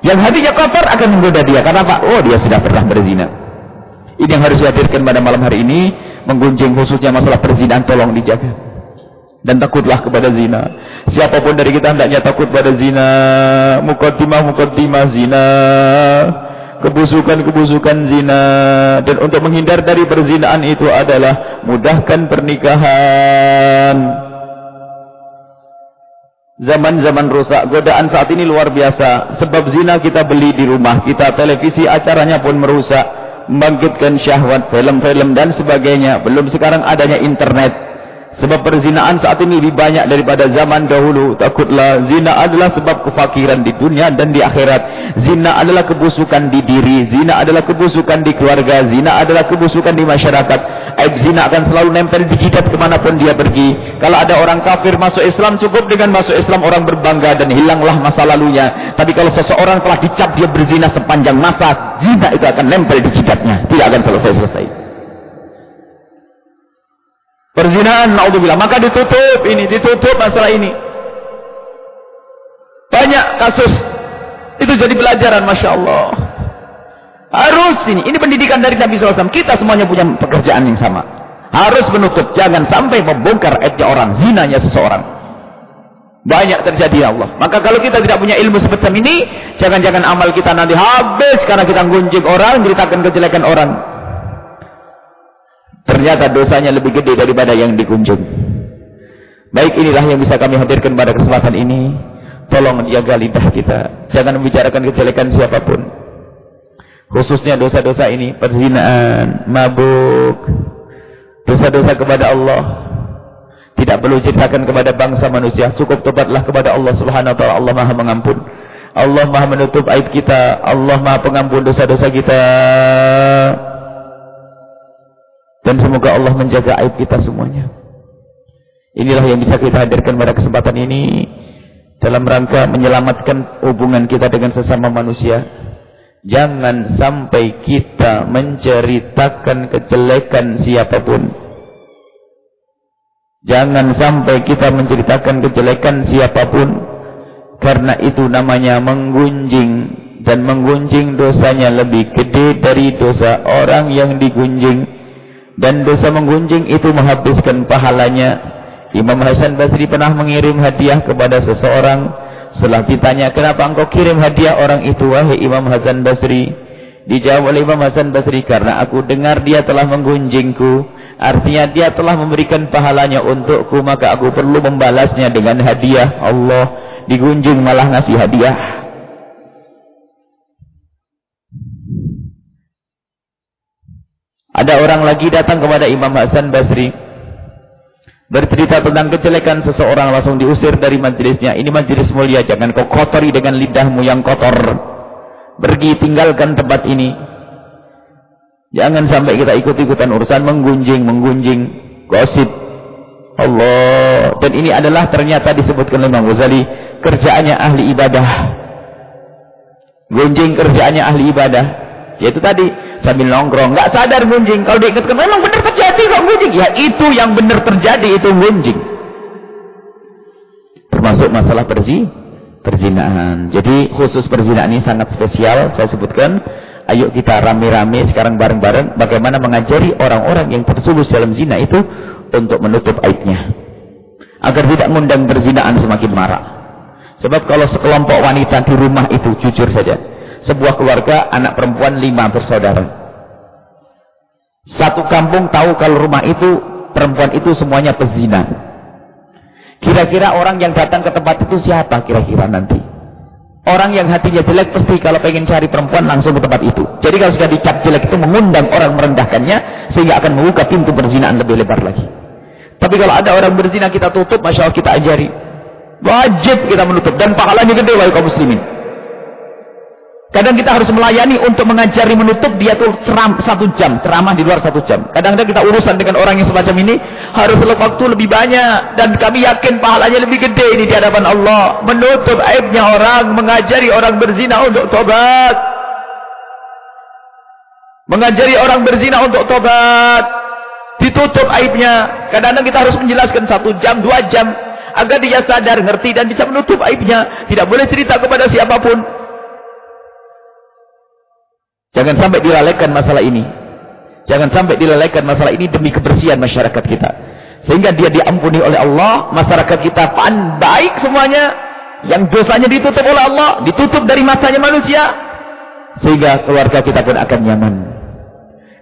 Yang hatinya kotor akan menggoda dia. Karena apa? Oh dia sudah pernah berzina. Ini yang harus dihadirkan pada malam hari ini. Menggunjing khususnya masalah perzinahan tolong dijaga. Dan takutlah kepada zina. Siapa pun dari kita hendaknya takut pada zina. Mukaddimah, mukaddimah zina kebusukan-kebusukan zina dan untuk menghindar dari perzinaan itu adalah mudahkan pernikahan zaman-zaman rusak. Godaan saat ini luar biasa. Sebab zina kita beli di rumah kita televisi acaranya pun merusak membangkitkan syahwat film-film dan sebagainya. Belum sekarang adanya internet Sebab perzinaan saat ini lebih banyak daripada zaman dahulu. Takutlah zina adalah sebab kefakiran di dunia dan di akhirat. Zina adalah kebusukan di diri. Zina adalah kebusukan di keluarga. Zina adalah kebusukan di masyarakat. Aib zina akan selalu nempel di jidat ke mana pun dia pergi. Kalau ada orang kafir masuk Islam, cukup dengan masuk Islam orang berbangga dan hilanglah masa lalunya. Tapi kalau seseorang telah dicap dia berzina sepanjang masa, zina itu akan nempel di jidatnya. Tidak akan selesai-selesai. Perzinaan, naudzubillah. Maka ditutup ini, ditutup masalah ini. Banyak kasus. Itu jadi pelajaran, Masya Allah. Harus ini. Ini pendidikan dari Nabi SAW. Kita semuanya punya pekerjaan yang sama. Harus menutup. Jangan sampai membongkar aibnya orang. Zinanya seseorang. Banyak terjadi ya Allah. Maka kalau kita tidak punya ilmu seperti ini. Jangan-jangan amal kita nanti habis. Karena kita gunjing orang. Ceritakan kejelekan orang. Ternyata dosanya lebih gede daripada yang dikunjung. Baik inilah yang bisa kami hadirkan pada kesempatan ini. Tolong jaga lidah kita. Jangan membicarakan kejelekan siapa pun. Khususnya dosa-dosa ini. Perzinaan, mabuk. Dosa-dosa kepada Allah. Tidak perlu ceritakan kepada bangsa manusia. Cukup tobatlah kepada Allah subhanahu wa ta'ala. Allah maha mengampun. Allah maha menutup aib kita. Allah maha pengampun dosa-dosa kita. Semoga Allah menjaga aib kita semuanya. Inilah yang bisa kita hadirkan pada kesempatan ini. Dalam rangka menyelamatkan hubungan kita dengan sesama manusia. Jangan sampai kita menceritakan kejelekan siapa pun. Jangan sampai kita menceritakan kejelekan siapa pun. Karena itu namanya menggunjing. Dan menggunjing dosanya lebih gede dari dosa orang yang digunjing dan dosa menggunjing itu menghabiskan pahalanya. Imam Hasan Basri pernah mengirim hadiah kepada seseorang. Setelah ditanya, kenapa engkau kirim hadiah orang itu, wahai Imam Hasan Basri? Dijawab oleh Imam Hasan Basri, karena aku dengar dia telah menggunjingku. Artinya dia telah memberikan pahalanya untukku, maka aku perlu membalasnya dengan hadiah. Allah digunjing malah ngasih hadiah. Ada orang lagi datang kepada Imam Hasan Basri. Bercerita tentang kejelekan seseorang langsung diusir dari majlisnya. Ini majlis mulia, jangan kau kotori dengan lidahmu yang kotor. Pergi tinggalkan tempat ini. Jangan sampai kita ikut-ikutan urusan menggunjing, menggunjing, gosip. Allah. Dan ini adalah ternyata disebutkan oleh Imam Ghazali kerjaannya ahli ibadah. Gunjing kerjaannya ahli ibadah. Yaitu tadi sambil nongkrong, nggak sadar gunjing. Kalau diingatkan memang benar terjadi kok gunjing. Ya itu yang benar terjadi itu gunjing. Termasuk masalah perzi, perzinahan. Jadi khusus perzinahan ini sangat spesial saya sebutkan. Ayo kita rame-rame sekarang bareng-bareng bagaimana mengajari orang-orang yang tersulus dalam zina itu untuk menutup aibnya. Agar tidak mengundang perzinahan semakin marak. Sebab kalau sekelompok wanita di rumah itu jujur saja sebuah keluarga anak perempuan lima bersaudara. Satu kampung tahu kalau rumah itu perempuan itu semuanya pezina. Kira-kira orang yang datang ke tempat itu siapa kira-kira nanti? Orang yang hatinya jelek pasti kalau pengen cari perempuan langsung ke tempat itu. Jadi kalau sudah dicap jelek itu mengundang orang merendahkannya sehingga akan membuka pintu perzinaan lebih lebar lagi. Tapi kalau ada orang berzina kita tutup, masya Allah kita ajari. Wajib kita menutup dan pahalanya gede wahai kaum muslimin. Kadang kita harus melayani untuk mengajari menutup dia tuh ceram satu jam, ceramah di luar satu jam. Kadang-kadang kita urusan dengan orang yang semacam ini harus waktu lebih banyak dan kami yakin pahalanya lebih gede ini di hadapan Allah. Menutup aibnya orang, mengajari orang berzina untuk tobat. Mengajari orang berzina untuk tobat. Ditutup aibnya. Kadang-kadang kita harus menjelaskan satu jam, dua jam agar dia sadar, ngerti dan bisa menutup aibnya. Tidak boleh cerita kepada siapa pun. Jangan sampai dilalaikan masalah ini. Jangan sampai dilalaikan masalah ini demi kebersihan masyarakat kita. Sehingga dia diampuni oleh Allah, masyarakat kita pan baik semuanya. Yang dosanya ditutup oleh Allah, ditutup dari matanya manusia. Sehingga keluarga kita pun akan nyaman.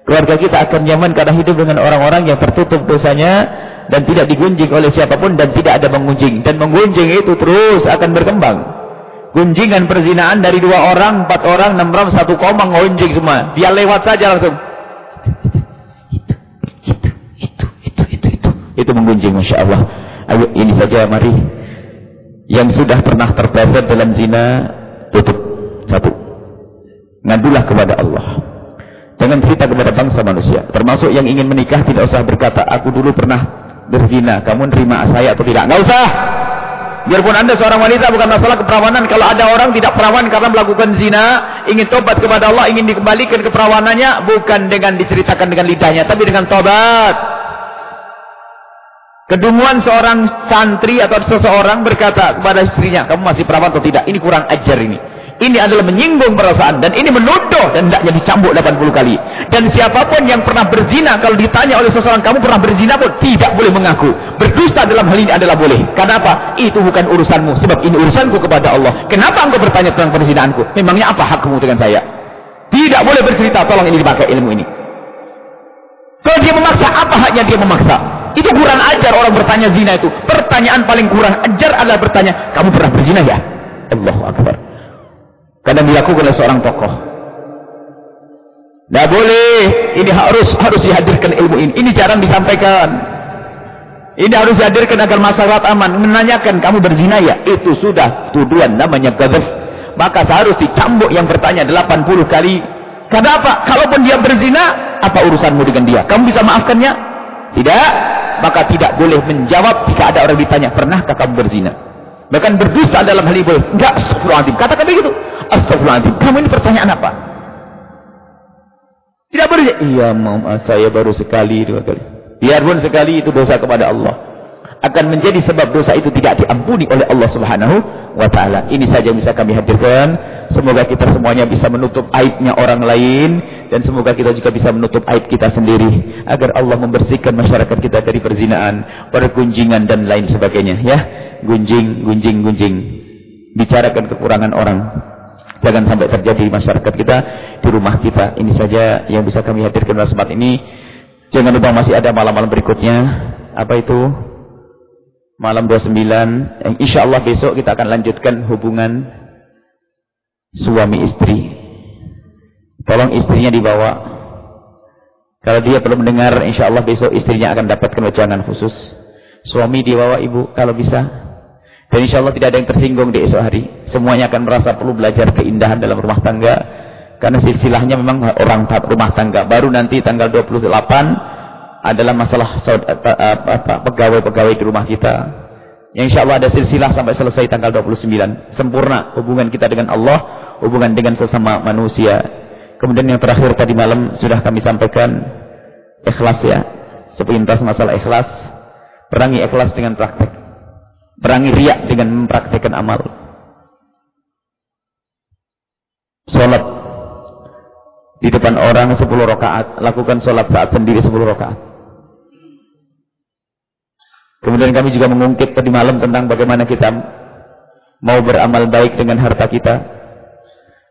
Keluarga kita akan nyaman karena hidup dengan orang-orang yang tertutup dosanya dan tidak digunjing oleh siapa pun dan tidak ada mengunjing. Dan mengunjing itu terus akan berkembang. Gunjingan perzinaan dari dua orang, empat orang, enam orang, satu koma ngonjing semua. Dia lewat saja langsung. Itu, itu, itu, itu, itu, itu. Itu menggunjing, Masya Allah. Ayo, ini saja mari. Yang sudah pernah terpleset dalam zina, tutup. Satu. Ngadulah kepada Allah. Jangan cerita kepada bangsa manusia. Termasuk yang ingin menikah tidak usah berkata, aku dulu pernah berzina. Kamu nerima saya atau tidak? Nggak usah. Biarpun anda seorang wanita bukan masalah keperawanan. Kalau ada orang tidak perawan karena melakukan zina. Ingin tobat kepada Allah. Ingin dikembalikan keperawanannya. Bukan dengan diceritakan dengan lidahnya. Tapi dengan tobat. Kedunguan seorang santri atau seseorang berkata kepada istrinya. Kamu masih perawan atau tidak? Ini kurang ajar ini. Ini adalah menyinggung perasaan dan ini menuduh dan tidaknya dicambuk 80 kali. Dan siapa pun yang pernah berzina kalau ditanya oleh seseorang kamu pernah berzina pun tidak boleh mengaku. Berdusta dalam hal ini adalah boleh. Kenapa? Itu bukan urusanmu sebab ini urusanku kepada Allah. Kenapa engkau bertanya tentang perzinaanku? Memangnya apa hakmu dengan saya? Tidak boleh bercerita, tolong ini dipakai ilmu ini. Kalau dia memaksa, apa haknya dia memaksa? Itu kurang ajar orang bertanya zina itu. Pertanyaan paling kurang ajar adalah bertanya, kamu pernah berzina ya? Allahu Akbar. Kadang dilakukan oleh seorang tokoh. Tidak boleh. Ini harus harus dihadirkan ilmu ini. Ini jarang disampaikan. Ini harus dihadirkan agar masyarakat aman. Menanyakan kamu berzina ya? Itu sudah tuduhan namanya gadaf. Maka seharus dicambuk yang bertanya 80 kali. Karena apa? Kalaupun dia berzina, apa urusanmu dengan dia? Kamu bisa maafkannya? Tidak. Maka tidak boleh menjawab jika ada orang ditanya, pernahkah kamu berzina? Bahkan berdusta dalam hal boleh. Enggak, astagfirullahaladzim. Katakan begitu. Astagfirullahaladzim. Kamu ini pertanyaan apa? Tidak boleh. Iya, maaf, saya baru sekali, dua kali. Biarpun sekali itu dosa kepada Allah akan menjadi sebab dosa itu tidak diampuni oleh Allah Subhanahu wa taala. Ini saja yang bisa kami hadirkan. Semoga kita semuanya bisa menutup aibnya orang lain dan semoga kita juga bisa menutup aib kita sendiri agar Allah membersihkan masyarakat kita dari perzinaan, pergunjingan dan lain sebagainya ya. Gunjing, gunjing, gunjing. Bicarakan kekurangan orang. Jangan sampai terjadi di masyarakat kita, di rumah kita. Ini saja yang bisa kami hadirkan saat ini. Jangan lupa masih ada malam-malam berikutnya. Apa itu? Malam 29. Yang insya Allah besok kita akan lanjutkan hubungan suami istri. Tolong istrinya dibawa. Kalau dia belum mendengar, insya Allah besok istrinya akan dapatkan wejangan khusus. Suami dibawa ibu, kalau bisa. Dan insya Allah tidak ada yang tersinggung di esok hari. Semuanya akan merasa perlu belajar keindahan dalam rumah tangga karena silsilahnya memang orang rumah tangga. Baru nanti tanggal 28 adalah masalah pegawai-pegawai di rumah kita. Yang insya Allah ada silsilah sampai selesai tanggal 29. Sempurna hubungan kita dengan Allah, hubungan dengan sesama manusia. Kemudian yang terakhir tadi malam sudah kami sampaikan ikhlas ya. Sepintas masalah ikhlas. Perangi ikhlas dengan praktek. Perangi riak dengan mempraktekkan amal. Salat di depan orang 10 rakaat, lakukan sholat saat sendiri 10 rakaat. Kemudian kami juga mengungkit tadi malam tentang bagaimana kita mau beramal baik dengan harta kita,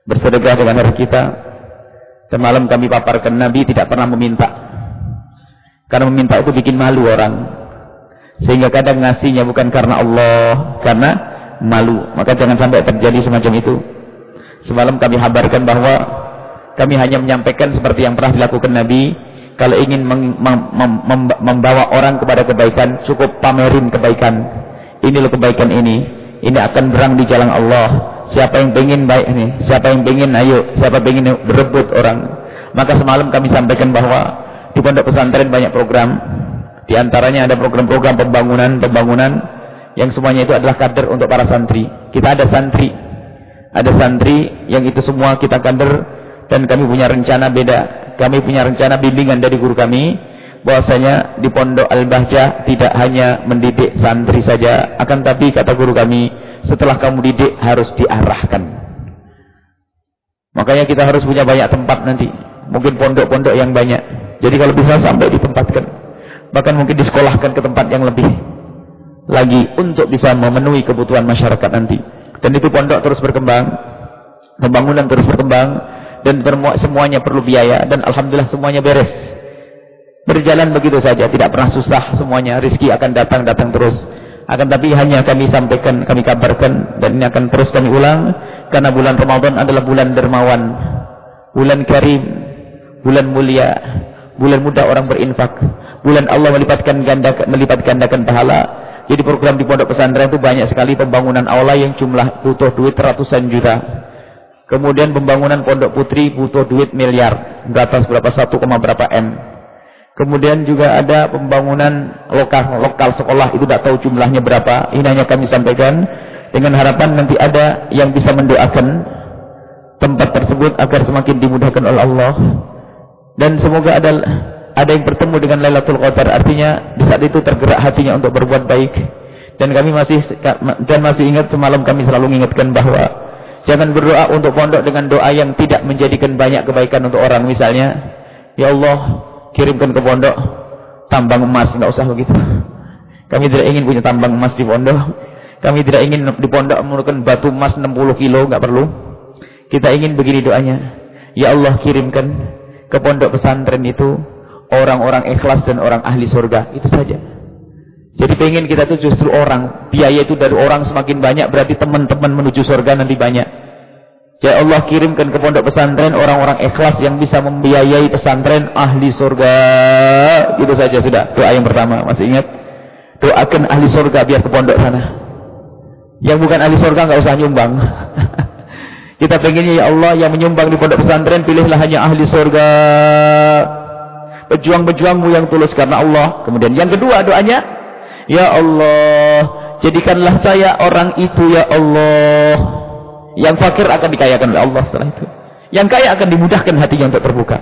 bersedekah dengan harta kita. Dan malam kami paparkan Nabi tidak pernah meminta. Karena meminta itu bikin malu orang. Sehingga kadang ngasihnya bukan karena Allah, karena malu. Maka jangan sampai terjadi semacam itu. Semalam kami habarkan bahwa kami hanya menyampaikan seperti yang pernah dilakukan Nabi. Kalau ingin mem mem mem membawa orang kepada kebaikan, cukup pamerin kebaikan. Ini loh kebaikan ini. Ini akan berang di jalan Allah. Siapa yang ingin baik ini? Siapa yang ingin ayo? Siapa ingin berebut orang? Maka semalam kami sampaikan bahwa di pondok pesantren banyak program. Di antaranya ada program-program pembangunan-pembangunan yang semuanya itu adalah kader untuk para santri. Kita ada santri. Ada santri yang itu semua kita kader dan kami punya rencana beda. Kami punya rencana bimbingan dari guru kami bahwasanya di Pondok Al-Bahjah tidak hanya mendidik santri saja, akan tapi kata guru kami, setelah kamu didik harus diarahkan. Makanya kita harus punya banyak tempat nanti. Mungkin pondok-pondok yang banyak. Jadi kalau bisa sampai ditempatkan. Bahkan mungkin disekolahkan ke tempat yang lebih lagi untuk bisa memenuhi kebutuhan masyarakat nanti. Dan itu pondok terus berkembang. Pembangunan terus berkembang dan semuanya perlu biaya dan alhamdulillah semuanya beres. Berjalan begitu saja, tidak pernah susah semuanya, rizki akan datang datang terus. Akan tapi hanya kami sampaikan, kami kabarkan dan ini akan terus kami ulang karena bulan Ramadan adalah bulan dermawan, bulan karim, bulan mulia, bulan mudah orang berinfak, bulan Allah melipatkan ganda melipat gandakan pahala. Jadi program di pondok pesantren itu banyak sekali pembangunan aula yang jumlah butuh duit ratusan juta. Kemudian pembangunan pondok putri butuh duit miliar. Berapa berapa satu koma berapa M. Kemudian juga ada pembangunan lokal lokal sekolah itu tidak tahu jumlahnya berapa. Ini hanya kami sampaikan dengan harapan nanti ada yang bisa mendoakan tempat tersebut agar semakin dimudahkan oleh Allah. Dan semoga ada ada yang bertemu dengan Lailatul Qadar artinya di saat itu tergerak hatinya untuk berbuat baik. Dan kami masih dan masih ingat semalam kami selalu mengingatkan bahwa Jangan berdoa untuk pondok dengan doa yang tidak menjadikan banyak kebaikan untuk orang. Misalnya, Ya Allah, kirimkan ke pondok tambang emas. Tidak usah begitu. Kami tidak ingin punya tambang emas di pondok. Kami tidak ingin di pondok menggunakan batu emas 60 kilo. Tidak perlu. Kita ingin begini doanya. Ya Allah, kirimkan ke pondok pesantren itu orang-orang ikhlas dan orang ahli surga. Itu saja. Jadi pengen kita tuh justru orang. Biaya itu dari orang semakin banyak berarti teman-teman menuju surga nanti banyak. Ya Allah kirimkan ke pondok pesantren orang-orang ikhlas yang bisa membiayai pesantren ahli surga. Itu saja sudah. Doa yang pertama. Masih ingat? Doakan ahli surga biar ke pondok sana. Yang bukan ahli surga nggak usah nyumbang. Kita pengennya ya Allah yang menyumbang di pondok pesantren pilihlah hanya ahli surga. Pejuang-pejuangmu yang tulus karena Allah. Kemudian yang kedua doanya Ya Allah, jadikanlah saya orang itu ya Allah. Yang fakir akan dikayakan oleh Allah setelah itu. Yang kaya akan dimudahkan hatinya untuk terbuka.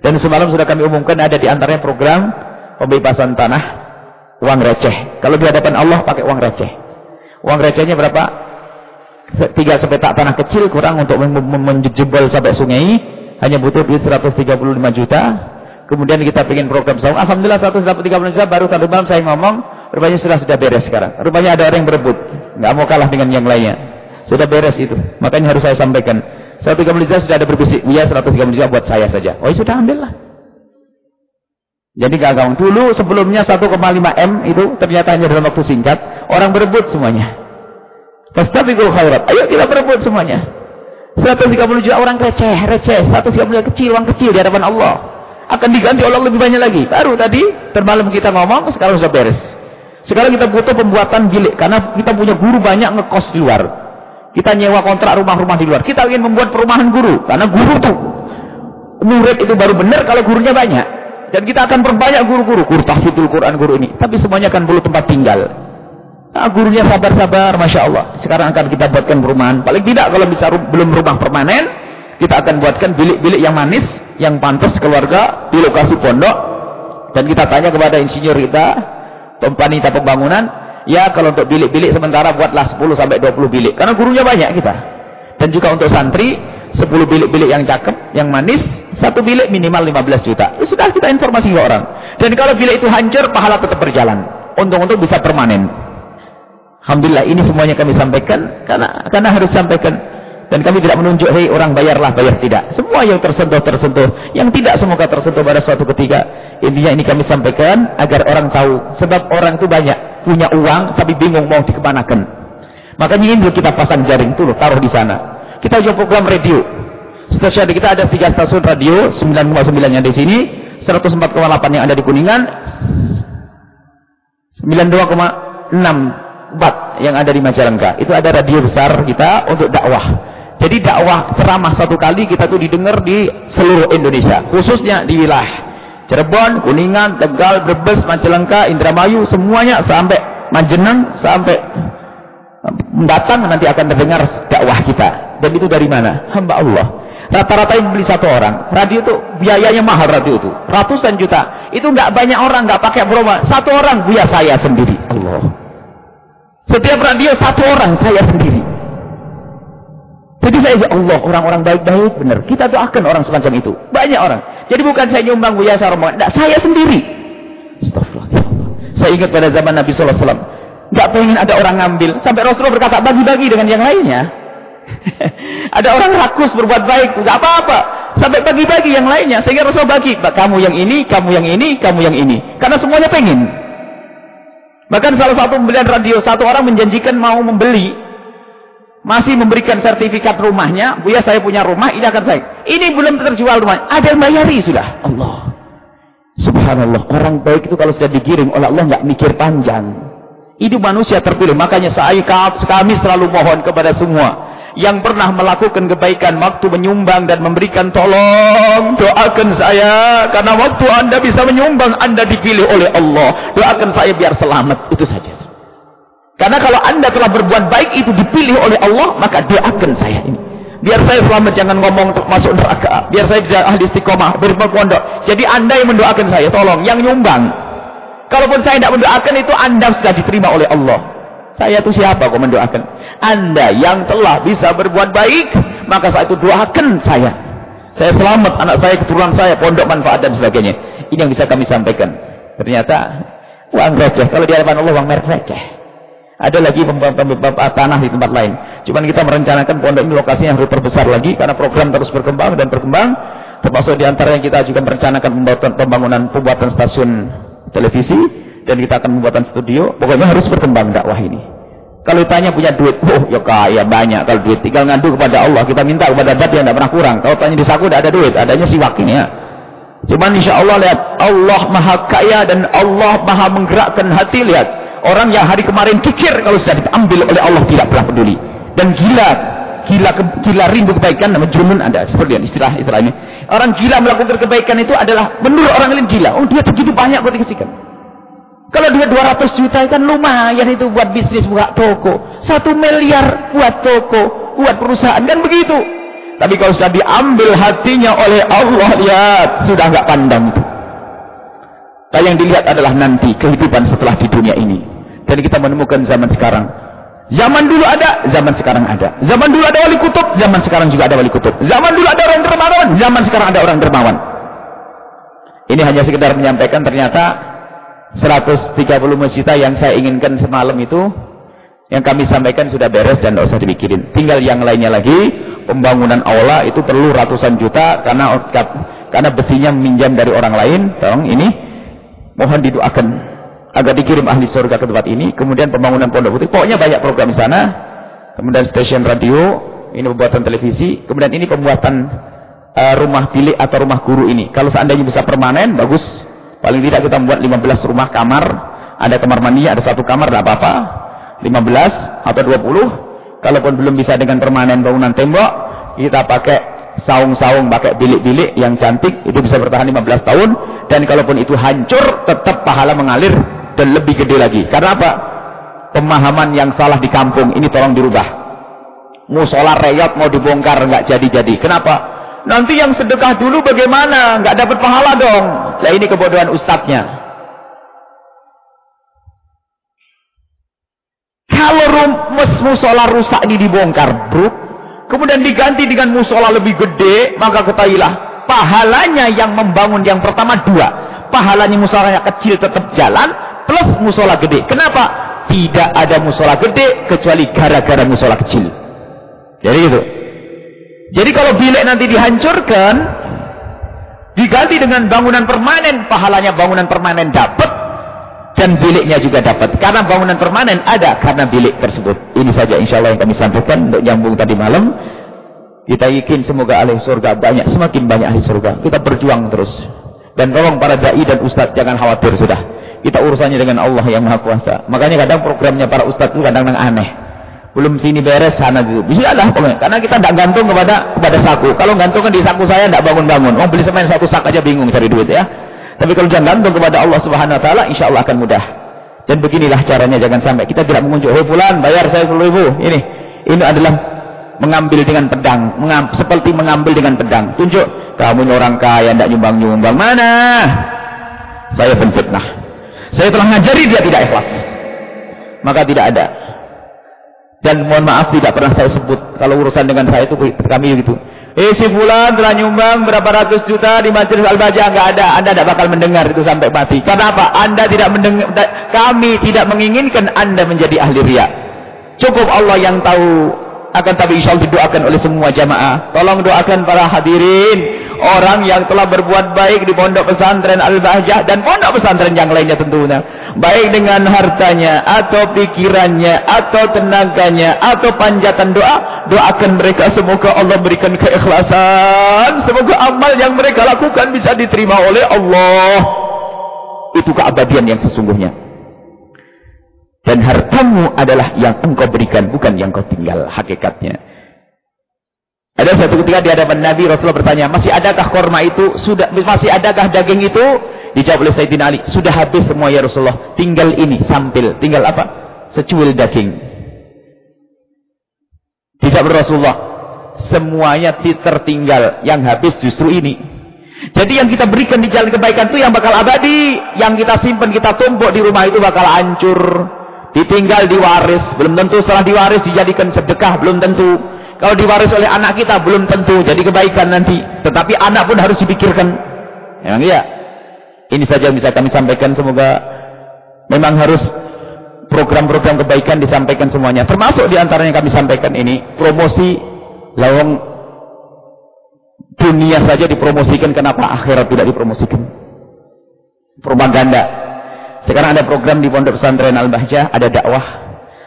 Dan semalam sudah kami umumkan ada di antaranya program pembebasan tanah uang receh. Kalau di hadapan Allah pakai uang receh. Uang recehnya berapa? Tiga sepetak tanah kecil kurang untuk menjebol sampai sungai. Hanya butuh duit 135 juta. Kemudian kita bikin program saung. Alhamdulillah 130 juta baru tadi malam saya ngomong. Rupanya sudah sudah beres sekarang. Rupanya ada orang yang berebut. Nggak mau kalah dengan yang lainnya. Sudah beres itu. Makanya harus saya sampaikan. 130 juta sudah ada berbisik. Iya 130 juta buat saya saja. Oh ya sudah ambillah. Jadi gak gampang. Dulu sebelumnya 1,5 M itu ternyata hanya dalam waktu singkat. Orang berebut semuanya. Fastabiqul khairat. Ayo kita berebut semuanya. 130 juta orang receh, receh. 130 juta kecil, uang kecil di hadapan Allah. Akan diganti Allah lebih banyak lagi. Baru tadi, termalam kita ngomong, sekarang sudah beres. Sekarang kita butuh pembuatan bilik. Karena kita punya guru banyak ngekos di luar. Kita nyewa kontrak rumah-rumah di luar. Kita ingin membuat perumahan guru. Karena guru tuh. Murid itu baru benar kalau gurunya banyak. Dan kita akan perbanyak guru-guru. Guru tahfidul Quran, guru ini. Tapi semuanya akan perlu tempat tinggal. Nah, gurunya sabar-sabar, Masya Allah. Sekarang akan kita buatkan perumahan. Paling tidak kalau bisa belum rumah permanen, kita akan buatkan bilik-bilik yang manis, yang pantas keluarga di lokasi pondok. Dan kita tanya kepada insinyur kita, pempanita pembangunan, ya kalau untuk bilik-bilik sementara buatlah 10 sampai 20 bilik. Karena gurunya banyak kita. Dan juga untuk santri, 10 bilik-bilik yang cakep, yang manis, satu bilik minimal 15 juta. Ya, sudah kita informasi ke orang. Dan kalau bilik itu hancur, pahala tetap berjalan. Untung-untung bisa permanen. Alhamdulillah ini semuanya kami sampaikan karena karena harus sampaikan dan kami tidak menunjuk hei orang bayarlah bayar tidak. Semua yang tersentuh tersentuh, yang tidak semoga tersentuh pada suatu ketika. Intinya ini kami sampaikan agar orang tahu sebab orang itu banyak punya uang tapi bingung mau dikemanakan. Makanya ini kita pasang jaring tuh taruh di sana. Kita juga program radio. Stasiun kita ada tiga stasiun radio, 9,9 yang di sini, 104,8 yang ada di Kuningan, 92,6 watt yang ada di Majalengka. Itu ada radio besar kita untuk dakwah. Jadi dakwah ceramah satu kali kita tuh didengar di seluruh Indonesia, khususnya di wilayah Cirebon, Kuningan, Tegal, Brebes, Majalengka, Indramayu, semuanya sampai Majenang, sampai mendatang nanti akan terdengar dakwah kita. Dan itu dari mana? Hamba Allah. Rata-rata yang beli satu orang. Radio itu biayanya mahal radio itu. Ratusan juta. Itu nggak banyak orang nggak pakai promo. Satu orang buya saya sendiri. Allah. Setiap radio satu orang saya sendiri. Jadi saya ya Allah orang-orang baik-baik benar. Kita doakan orang semacam itu. Banyak orang. Jadi bukan saya nyumbang buya saya rombongan. Tidak, saya sendiri. Astagfirullah. Ya saya ingat pada zaman Nabi Sallallahu Alaihi Wasallam. Nggak pengen ada orang ngambil. Sampai Rasulullah berkata bagi-bagi dengan yang lainnya. Ada orang rakus berbuat baik, tidak apa-apa. Sampai bagi-bagi yang lainnya. Sehingga Rasul bagi. Kamu yang ini, kamu yang ini, kamu yang ini. Karena semuanya pengen. Bahkan salah satu pembelian radio, satu orang menjanjikan mau membeli. Masih memberikan sertifikat rumahnya. Buya saya punya rumah, ini akan saya. Ini belum terjual rumah. Ada yang bayari sudah. Allah. Subhanallah. Orang baik itu kalau sudah digiring oleh Allah nggak mikir panjang. Itu manusia terpilih. Makanya saya kami selalu mohon kepada semua yang pernah melakukan kebaikan waktu menyumbang dan memberikan tolong doakan saya karena waktu anda bisa menyumbang anda dipilih oleh Allah doakan saya biar selamat itu saja karena kalau anda telah berbuat baik itu dipilih oleh Allah maka doakan saya ini biar saya selamat jangan ngomong untuk masuk neraka biar saya bisa ahli istiqomah berpondok jadi anda yang mendoakan saya tolong yang nyumbang kalaupun saya tidak mendoakan itu anda sudah diterima oleh Allah saya itu siapa kau mendoakan? Anda yang telah bisa berbuat baik, maka saya itu doakan saya. Saya selamat, anak saya, keturunan saya, pondok manfaat dan sebagainya. Ini yang bisa kami sampaikan. Ternyata uang receh. Kalau di hadapan Allah uang merek receh. Ada lagi tanah di tempat lain. Cuman kita merencanakan pondok ini lokasinya harus terbesar lagi karena program terus berkembang dan berkembang. Termasuk di antara yang kita juga merencanakan pembangunan pembuatan stasiun televisi dan kita akan membuatkan studio. Pokoknya harus berkembang dakwah ini. Kalau ditanya punya duit, oh ya kaya banyak kalau duit. Tinggal ngadu kepada Allah. Kita minta kepada Dat yang tidak pernah kurang. Kalau tanya di saku tidak ada duit, adanya siwak ini ya. Cuman insya Allah lihat Allah maha kaya dan Allah maha menggerakkan hati lihat orang yang hari kemarin kikir kalau sudah diambil oleh Allah tidak pernah peduli. Dan gila gila gila rindu kebaikan nama junun ada seperti yang istilah istilah ini. Orang gila melakukan kebaikan itu adalah menurut orang lain gila. Oh dia begitu banyak kok dikasihkan. Kalau dia 200 juta kan lumayan itu buat bisnis buka toko. Satu miliar buat toko, buat perusahaan kan begitu. Tapi kalau sudah diambil hatinya oleh Allah, lihat sudah nggak pandang Dan yang dilihat adalah nanti kehidupan setelah di dunia ini. Dan kita menemukan zaman sekarang. Zaman dulu ada, zaman sekarang ada. Zaman dulu ada wali kutub, zaman sekarang juga ada wali kutub. Zaman dulu ada orang dermawan, zaman sekarang ada orang dermawan. Ini hanya sekedar menyampaikan ternyata 130 masjid yang saya inginkan semalam itu yang kami sampaikan sudah beres dan tidak usah dipikirin. Tinggal yang lainnya lagi, pembangunan aula itu perlu ratusan juta karena karena besinya minjam dari orang lain, tolong ini. Mohon didoakan agar dikirim ahli surga ke tempat ini. Kemudian pembangunan pondok putih. Pokoknya banyak program di sana. Kemudian stasiun radio. Ini pembuatan televisi. Kemudian ini pembuatan uh, rumah bilik atau rumah guru ini. Kalau seandainya bisa permanen, bagus. Paling tidak kita membuat 15 rumah kamar. Ada kamar mandi, ada satu kamar, tidak apa-apa. 15 atau 20. Kalaupun belum bisa dengan permanen bangunan tembok, kita pakai saung-saung, pakai bilik-bilik yang cantik, itu bisa bertahan 15 tahun. Dan kalaupun itu hancur, tetap pahala mengalir dan lebih gede lagi. Karena apa? Pemahaman yang salah di kampung, ini tolong dirubah. Musola reyot mau dibongkar, nggak jadi-jadi. Kenapa? Nanti yang sedekah dulu bagaimana? Nggak dapat pahala dong. Nah ini kebodohan ustadznya. Kalau musola rusak ini dibongkar, bro, kemudian diganti dengan musola lebih gede, maka ketahuilah pahalanya yang membangun yang pertama dua. Pahalanya musolanya kecil tetap jalan, plus musola gede. Kenapa? Tidak ada musola gede kecuali gara-gara musola kecil. Jadi itu. Jadi kalau bilik nanti dihancurkan, diganti dengan bangunan permanen, pahalanya bangunan permanen dapat, dan biliknya juga dapat. Karena bangunan permanen ada karena bilik tersebut. Ini saja insya Allah yang kami sampaikan untuk nyambung tadi malam. Kita yakin semoga ahli surga banyak, semakin banyak ahli surga. Kita berjuang terus. Dan tolong para dai dan ustadz jangan khawatir sudah. Kita urusannya dengan Allah yang Maha Kuasa. Makanya kadang programnya para ustadz itu kadang-kadang aneh belum sini beres sana gitu bismillah pokoknya karena kita tidak gantung kepada kepada saku kalau gantungkan di saku saya tidak bangun-bangun mau beli semen satu sak aja bingung cari duit ya tapi kalau jangan kepada Allah subhanahu wa ta'ala insya Allah akan mudah. Dan beginilah caranya jangan sampai kita tidak mengunjuk hei fulan bayar saya 10 ribu. Ini ini adalah mengambil dengan pedang mengam, seperti mengambil dengan pedang. Tunjuk kamu orang kaya tidak nyumbang-nyumbang. Mana? Saya penfitnah. Saya telah ngajari dia tidak ikhlas. Maka tidak ada. Dan mohon maaf tidak pernah saya sebut. Kalau urusan dengan saya itu kami gitu. Eh si fulan telah nyumbang berapa ratus juta di majelis al-baja enggak ada. Anda tidak bakal mendengar itu sampai mati. Karena apa? Anda tidak mendengar kami tidak menginginkan Anda menjadi ahli riak. Cukup Allah yang tahu akan tapi insya Allah didoakan oleh semua jamaah. Tolong doakan para hadirin. Orang yang telah berbuat baik di pondok pesantren Al-Bahjah. Dan pondok pesantren yang lainnya tentunya. Baik dengan hartanya. Atau pikirannya. Atau tenaganya. Atau panjatan doa. Doakan mereka. Semoga Allah berikan keikhlasan. Semoga amal yang mereka lakukan bisa diterima oleh Allah. Itu keabadian yang sesungguhnya. Dan hartamu adalah yang engkau berikan, bukan yang kau tinggal hakikatnya. Ada satu ketika di hadapan Nabi Rasulullah bertanya, masih adakah korma itu? Sudah masih adakah daging itu? Dijawab oleh Sayyidina Ali, sudah habis semua ya Rasulullah. Tinggal ini, sampil. Tinggal apa? Secuil daging. Dijawab Rasulullah, semuanya tertinggal. Yang habis justru ini. Jadi yang kita berikan di jalan kebaikan itu yang bakal abadi. Yang kita simpan, kita tumpuk di rumah itu bakal hancur ditinggal diwaris belum tentu setelah diwaris dijadikan sedekah belum tentu kalau diwaris oleh anak kita belum tentu jadi kebaikan nanti. Tetapi anak pun harus dipikirkan. Memang iya. Ini saja yang bisa kami sampaikan. Semoga memang harus program-program kebaikan disampaikan semuanya. Termasuk di antaranya kami sampaikan ini promosi lawang dunia saja dipromosikan kenapa akhirat tidak dipromosikan? Propaganda sekarang ada program di Pondok Pesantren Al-Bahjah, ada dakwah.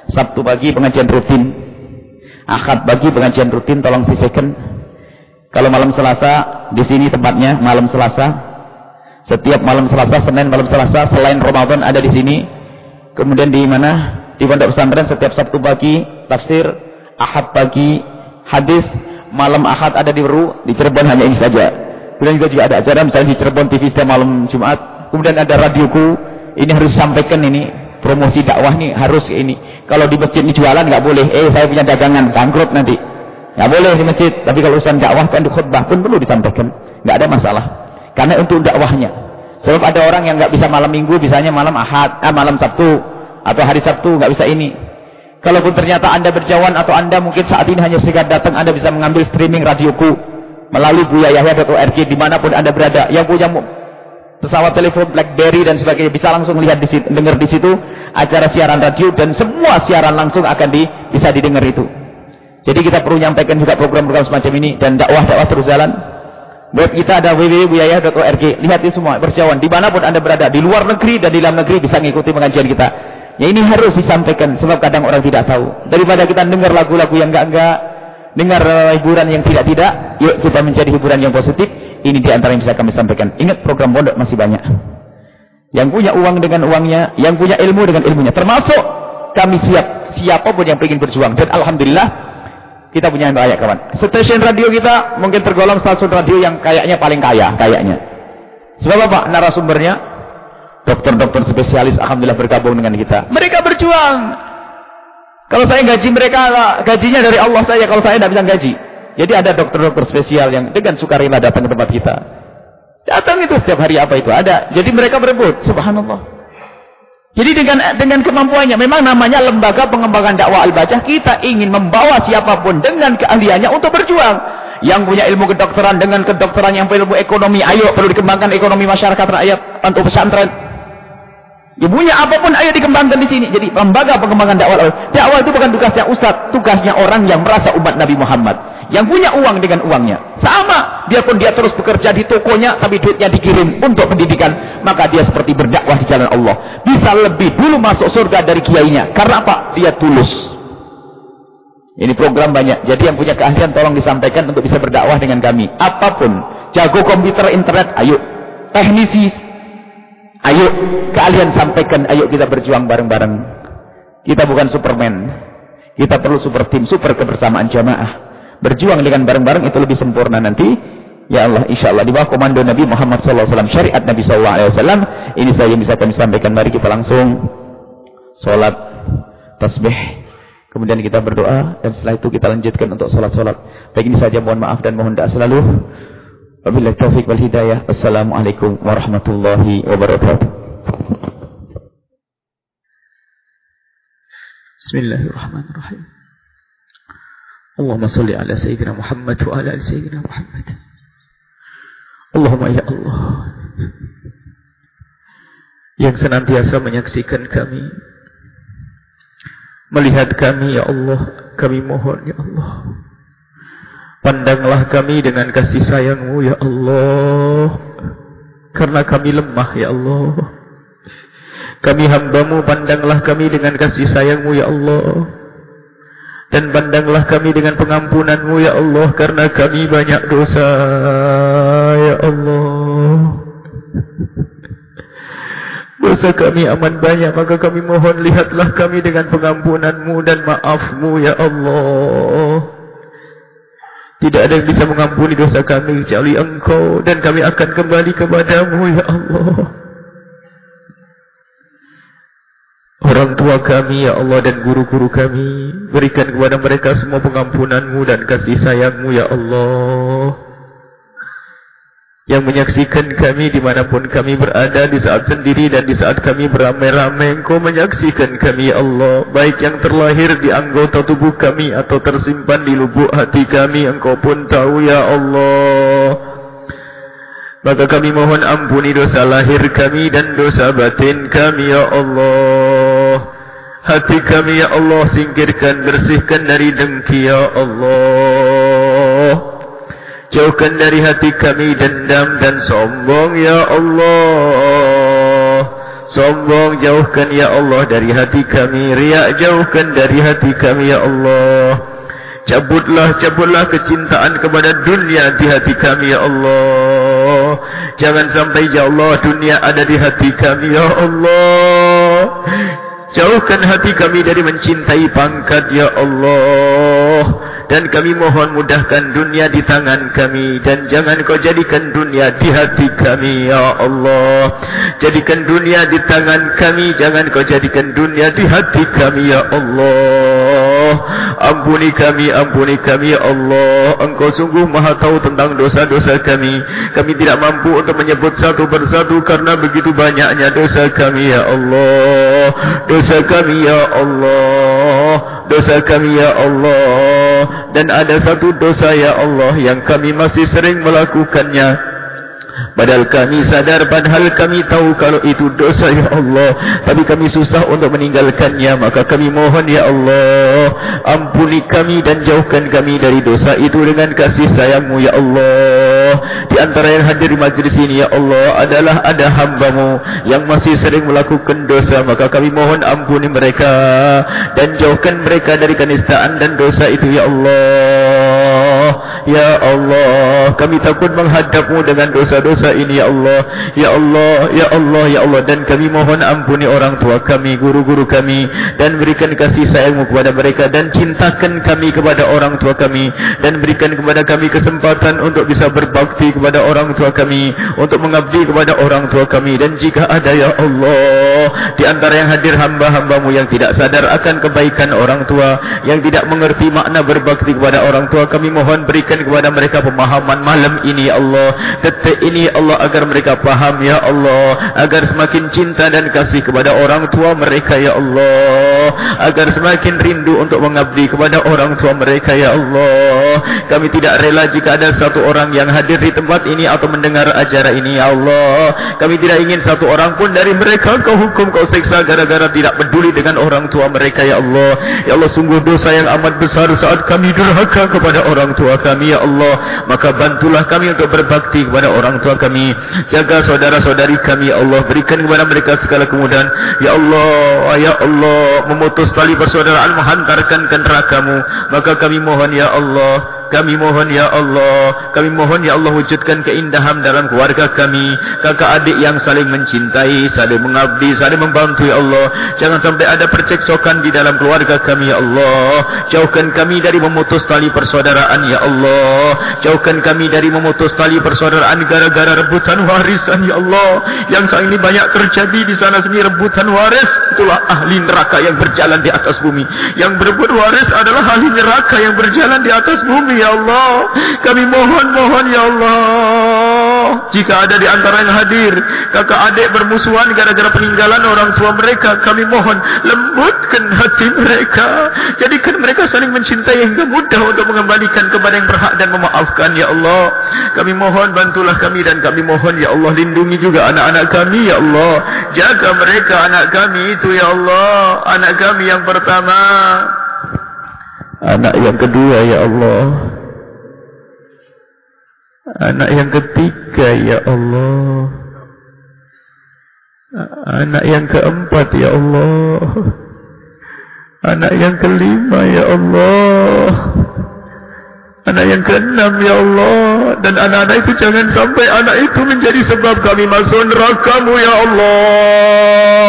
Sabtu pagi pengajian rutin. Ahad pagi pengajian rutin, tolong sisihkan. Kalau malam Selasa, di sini tempatnya malam Selasa. Setiap malam Selasa, Senin malam Selasa, selain Ramadan ada di sini. Kemudian di mana? Di Pondok Pesantren setiap Sabtu pagi tafsir, Ahad pagi hadis, malam Ahad ada di Ru, di Cirebon hanya ini saja. Kemudian juga, juga ada acara misalnya di Cirebon TV setiap malam Jumat. Kemudian ada radioku ini harus sampaikan ini promosi dakwah ini harus ini. Kalau di masjid ini jualan nggak boleh. Eh saya punya dagangan bangkrut nanti. Nggak boleh di masjid. Tapi kalau urusan dakwah kan di khutbah pun perlu disampaikan. Nggak ada masalah. Karena untuk dakwahnya. Sebab ada orang yang nggak bisa malam minggu bisanya malam ahad ah, malam sabtu. Atau hari sabtu nggak bisa ini. Kalaupun ternyata anda berjauhan atau anda mungkin saat ini hanya sekedar datang anda bisa mengambil streaming radioku melalui buyayahya.org di mana pun anda berada. Yang punya pesawat telepon BlackBerry dan sebagainya bisa langsung lihat di situ, dengar di situ acara siaran radio dan semua siaran langsung akan di, bisa didengar itu. Jadi kita perlu menyampaikan juga program-program semacam ini dan dakwah-dakwah terus jalan. Web kita ada www.buyaya.org. Lihat itu semua, berjauhan. Di mana pun Anda berada, di luar negeri dan di dalam negeri bisa mengikuti pengajian kita. Ya ini harus disampaikan, sebab kadang orang tidak tahu. Daripada kita dengar lagu-lagu yang enggak-enggak, dengar hiburan yang tidak-tidak, yuk kita mencari hiburan yang positif. Ini di antara yang bisa kami sampaikan. Ingat program pondok masih banyak. Yang punya uang dengan uangnya, yang punya ilmu dengan ilmunya. Termasuk kami siap, siapa pun yang ingin berjuang. Dan Alhamdulillah, kita punya yang banyak kawan. Stasiun radio kita mungkin tergolong stasiun radio yang kayaknya paling kaya, kayaknya. Sebab apa? Narasumbernya dokter-dokter spesialis alhamdulillah bergabung dengan kita. Mereka berjuang. Kalau saya gaji mereka gajinya dari Allah saja, kalau saya tidak bisa gaji. Jadi ada dokter-dokter spesial yang dengan sukarela datang ke tempat kita. Datang itu setiap hari apa itu ada. Jadi mereka berebut, subhanallah. Jadi dengan dengan kemampuannya, memang namanya lembaga pengembangan dakwah al-bajah, kita ingin membawa siapa pun dengan keahliannya untuk berjuang. Yang punya ilmu kedokteran dengan kedokteran yang ilmu ekonomi, ayo perlu dikembangkan ekonomi masyarakat rakyat untuk pesantren. Ibunya apa pun ayo dikembangkan di sini. Jadi lembaga pengembangan dakwah. Dakwah itu bukan tugasnya ustaz, tugasnya orang yang merasa umat Nabi Muhammad. Yang punya uang dengan uangnya. Sama. Biarpun dia terus bekerja di tokonya. Tapi duitnya dikirim untuk pendidikan. Maka dia seperti berdakwah di jalan Allah. Bisa lebih dulu masuk surga dari kiainya. Karena apa? Dia tulus. Ini program banyak. Jadi yang punya keahlian tolong disampaikan untuk bisa berdakwah dengan kami. Apa pun. Jago komputer, internet. Ayo. Teknisi. Ayo. Keahlian sampaikan. Ayo kita berjuang bareng-bareng. Kita bukan superman. Kita perlu super team. Super kebersamaan jamaah berjuang dengan bareng-bareng itu lebih sempurna nanti. Ya Allah, insya Allah di bawah komando Nabi Muhammad SAW, syariat Nabi SAW, ini saya yang bisa kami sampaikan. Mari kita langsung sholat tasbih. Kemudian kita berdoa dan setelah itu kita lanjutkan untuk sholat-sholat. Baik ini saja mohon maaf dan mohon doa selalu. Wabillahi taufiq wal hidayah. Assalamualaikum warahmatullahi wabarakatuh. Bismillahirrahmanirrahim. Allahumma salli ala Sayyidina Muhammad wa ala Sayyidina Muhammad. Allahumma ya Allah. Yang senantiasa menyaksikan kami. Melihat kami ya Allah. Kami mohon ya Allah. Pandanglah kami dengan kasih sayangmu ya Allah. Karena kami lemah ya Allah. Kami hambamu pandanglah kami dengan kasih sayangmu ya Allah. Dan pandanglah kami dengan pengampunanmu ya Allah Karena kami banyak dosa ya Allah Dosa kami aman banyak Maka kami mohon lihatlah kami dengan pengampunanmu dan maafmu ya Allah Tidak ada yang bisa mengampuni dosa kami kecuali engkau Dan kami akan kembali kepadamu ya Allah Orang tua kami, Ya Allah dan guru-guru kami, berikan kepada mereka semua pengampunanmu dan kasih sayangmu, Ya Allah. Yang menyaksikan kami di mana pun kami berada di saat sendiri dan di saat kami beramai-ramai, Engkau menyaksikan kami, Ya Allah. Baik yang terlahir di anggota tubuh kami atau tersimpan di lubuk hati kami, Engkau pun tahu, Ya Allah. Maka kami mohon ampuni dosa lahir kami dan dosa batin kami ya Allah. Hati kami ya Allah singkirkan bersihkan dari dengki ya Allah. Jauhkan dari hati kami dendam dan sombong ya Allah. Sombong jauhkan ya Allah dari hati kami. Riak jauhkan dari hati kami ya Allah. Cabutlah, cabutlah kecintaan kepada dunia di hati kami, Ya Allah. Jangan sampai, Ya Allah, dunia ada di hati kami, Ya Allah. Jauhkan hati kami dari mencintai pangkat, Ya Allah. Dan kami mohon mudahkan dunia di tangan kami. Dan jangan kau jadikan dunia di hati kami, Ya Allah. Jadikan dunia di tangan kami. Jangan kau jadikan dunia di hati kami, Ya Allah. Ampuni kami, ampuni kami ya Allah. Engkau sungguh maha tahu tentang dosa-dosa kami. Kami tidak mampu untuk menyebut satu persatu Karena begitu banyaknya dosa kami ya Allah. Dosa kami ya Allah. Dosa kami ya Allah. Dan ada satu dosa ya Allah Yang kami masih sering melakukannya Padahal kami sadar, padahal kami tahu kalau itu dosa ya Allah. Tapi kami susah untuk meninggalkannya. Maka kami mohon ya Allah. Ampuni kami dan jauhkan kami dari dosa itu dengan kasih sayangmu ya Allah. di antara yang hadir di majlis ini ya Allah adalah ada hambamu yang masih sering melakukan dosa maka kami mohon ampuni mereka dan jauhkan mereka dari kenistaan dan dosa itu ya Allah ya Allah kami takut menghadapmu dengan dosa-dosa ini ya Allah ya Allah ya Allah ya Allah. Dan kami mohon ampuni orang tua kami guru-guru kami dan berikan kasih sayangmu kepada mereka dan cintakan kami kepada orang tua kami dan berikan kepada kami kesempatan untuk bisa berbakti kepada orang tua kami untuk mengabdi kepada orang tua kami. Dan jika ada ya Allah di antara yang hadir hamba-hambamu yang tidak sadar akan kebaikan orang tua yang tidak mengerti makna berbakti kepada orang tua kami mohon berikan kepada mereka pemahaman malam ini ya Allah. Detik ini ya Allah agar mereka paham ya Allah. Agar semakin cinta dan kasih kepada orang tua mereka ya Allah. Agar semakin rindu untuk mengabdi kepada orang tua mereka ya Allah. Kami tidak rela jika ada satu orang yang hadir di tempat ini atau mendengar acara ini ya Allah. Kami tidak ingin satu orang pun dari mereka kau hukum kau seksa gara-gara tidak peduli dengan orang tua mereka ya Allah. Ya Allah sungguh dosa yang amat besar saat kami durhaka kepada orang tua kami ya Allah. Maka bantulah kami untuk berbakti kepada orang tua kami. Jaga saudara-saudari kami ya Allah. Berikan kepada mereka segala kemudahan. Ya Allah ya Allah memutus tali persaudaraan menghantarkan ke nerakamu maka kami mohon ya Allah kami mohon ya Allah. Kami mohon ya Allah wujudkan keindahan dalam keluarga kami. Kakak adik yang saling mencintai saling mengabdi saling membantu ya Allah. Jangan sampai ada percekcokan di dalam keluarga kami ya Allah. Jauhkan kami dari memutus tali persaudaraan ya Allah. Jauhkan kami dari memutus tali persaudaraan gara-gara rebutan warisan ya Allah. Yang saat ini banyak terjadi di sana sini rebutan waris. Itulah ahli neraka yang berjalan di atas bumi. Yang berebut waris adalah ahli neraka yang berjalan di atas bumi ya Allah. Kami mohon-mohon ya Allah. Jika ada di antara yang hadir, kakak adik bermusuhan gara-gara peninggalan orang tua mereka, kami mohon lembutkan hati mereka. Jadikan mereka saling mencintai hingga mudah untuk mengembalikan kepada yang berhak dan memaafkan ya Allah. Kami mohon bantulah kami dan kami mohon ya Allah lindungi juga anak-anak kami ya Allah. Jaga mereka anak kami itu ya Allah. Anak kami yang pertama. Anak yang kedua ya Allah. Anak yang ketiga ya Allah. Anak yang keempat ya Allah. Anak yang kelima ya Allah. Anak yang keenam ya Allah. Dan anak-anak itu jangan sampai anak itu menjadi sebab kami masuk nerakamu ya Allah.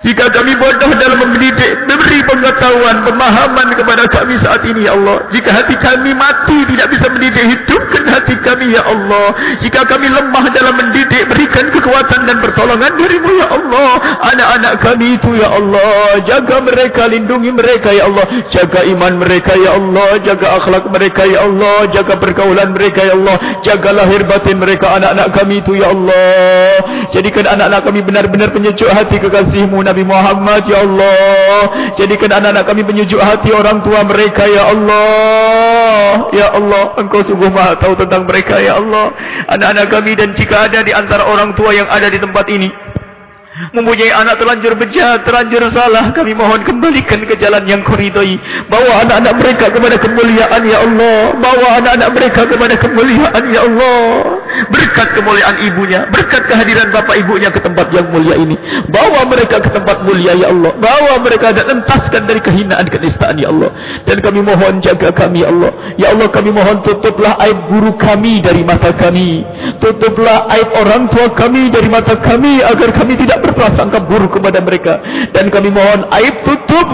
Jika kami bodoh dalam mendidik, memberi pengetahuan, pemahaman kepada kami saat ini, Ya Allah. Jika hati kami mati, tidak bisa mendidik, hidupkan hati kami, Ya Allah. Jika kami lemah dalam mendidik, berikan kekuatan dan pertolongan dirimu, Ya Allah. Anak-anak kami itu, Ya Allah. Jaga mereka, lindungi mereka, Ya Allah. Jaga iman mereka, Ya Allah. Jaga akhlak mereka, Ya Allah. Jaga pergaulan mereka, Ya Allah. Jaga lahir batin mereka, anak-anak kami itu, Ya Allah. Jadikan anak-anak kami benar-benar penyejuk hati kekasihmu, Nabi Muhammad ya Allah. Jadikan anak-anak kami penyujuk hati orang tua mereka ya Allah. Ya Allah engkau sungguh maha tahu tentang mereka ya Allah. Anak-anak kami dan jika ada di antara orang tua yang ada di tempat ini mempunyai anak terlanjur bejat, terlanjur salah, kami mohon kembalikan ke jalan yang kau ridhoi. Bawa anak-anak mereka kepada kemuliaan ya Allah. Bawa anak-anak mereka kepada kemuliaan ya Allah. Berkat kemuliaan ibunya, berkat kehadiran bapak ibunya ke tempat yang mulia ini. Bawa mereka ke tempat mulia ya Allah. Bawa mereka dan entaskan dari kehinaan kenistaan ya Allah. Dan kami mohon jaga kami ya Allah. Ya Allah kami mohon tutuplah aib guru kami dari mata kami. Tutuplah aib orang tua kami dari mata kami agar kami tidak berprasangka buruk kepada mereka. Dan kami mohon aib tutup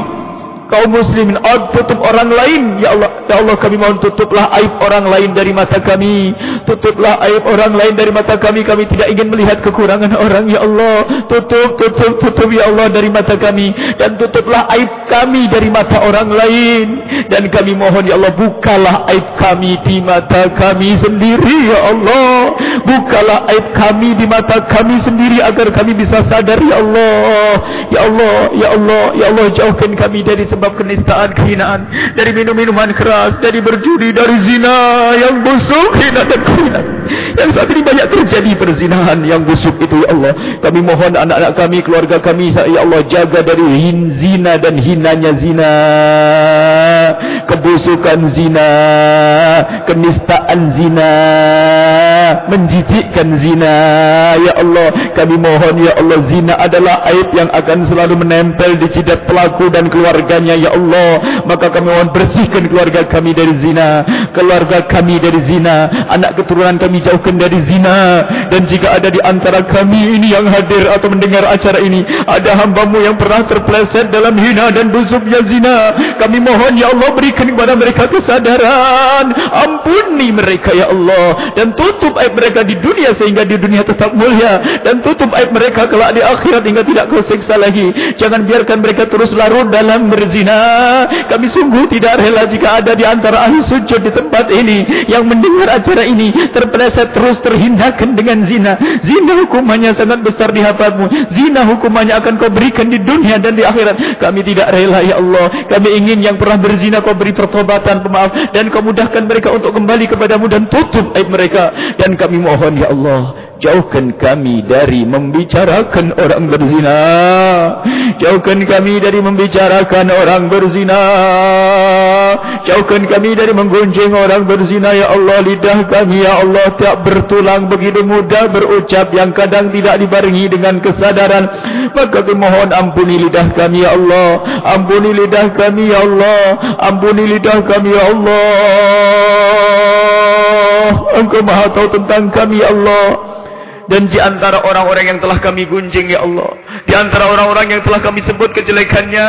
kaum muslimin oh, tutup orang lain. Ya Allah ya Allah kami mohon tutuplah aib orang lain dari mata kami. Tutuplah aib orang lain dari mata kami. Kami tidak ingin melihat kekurangan orang ya Allah. Tutup tutup tutup ya Allah dari mata kami. Dan tutuplah aib kami dari mata orang lain. Dan kami mohon ya Allah bukalah aib kami di mata kami sendiri ya Allah. Bukalah aib kami di mata kami sendiri agar kami bisa sadar ya Allah. Ya Allah ya Allah ya Allah jauhkan kami dari sebab kenistaan, kehinaan, dari minum-minuman keras, dari berjudi, dari zina yang busuk, hina dan kehinaan. Yang saat ini banyak terjadi perzinahan yang busuk itu, Ya Allah. Kami mohon anak-anak kami, keluarga kami, Ya Allah, jaga dari hin, zina dan hinanya zina. kebusukan zina kenistaan zina menjijikkan zina ya Allah kami mohon ya Allah zina adalah aib yang akan selalu menempel di jidat pelaku dan keluarganya ya Allah maka kami mohon bersihkan keluarga kami dari zina. Keluarga kami dari zina. Anak keturunan kami jauhkan dari zina. Dan jika ada di antara kami ini yang hadir atau mendengar acara ini ada hambamu yang pernah terpleset dalam hina dan busuknya zina kami mohon ya Allah berikan kepada mereka kesadaran. Ampuni mereka ya Allah. Dan tutup aib mereka di dunia sehingga di dunia tetap mulia. Dan tutup aib mereka kelak di akhirat hingga tidak kau seksa lagi. Jangan biarkan mereka terus larut dalam berzina kami sungguh tidak rela jika ada di antara ahli sujud di tempat ini yang mendengar acara ini terpeleset terus terhindarkan dengan zina. Zina hukumannya sangat besar di hadapanmu zina hukumannya akan kau berikan di dunia dan di akhirat. Kami tidak rela ya Allah. Kami ingin yang pernah berzina kau beri pertobatan pemaaf dan kau mudahkan mereka untuk kembali kepadamu dan tutup aib mereka. Dan kami mohon ya Allah Jauhkan kami dari membicarakan orang berzina. Jauhkan kami dari membicarakan orang berzina. Jauhkan kami dari menggunjing orang berzina. Ya Allah, lidah kami, Ya Allah, tak bertulang begitu mudah berucap yang kadang tidak dibarengi dengan kesadaran. Maka mohon ampuni lidah kami, Ya Allah. Ampuni lidah kami, Ya Allah. Ampuni lidah kami, Ya Allah. Engkau maha tahu tentang kami, Ya Allah dan di antara orang-orang yang telah kami gunjing ya Allah di antara orang-orang yang telah kami sebut kejelekannya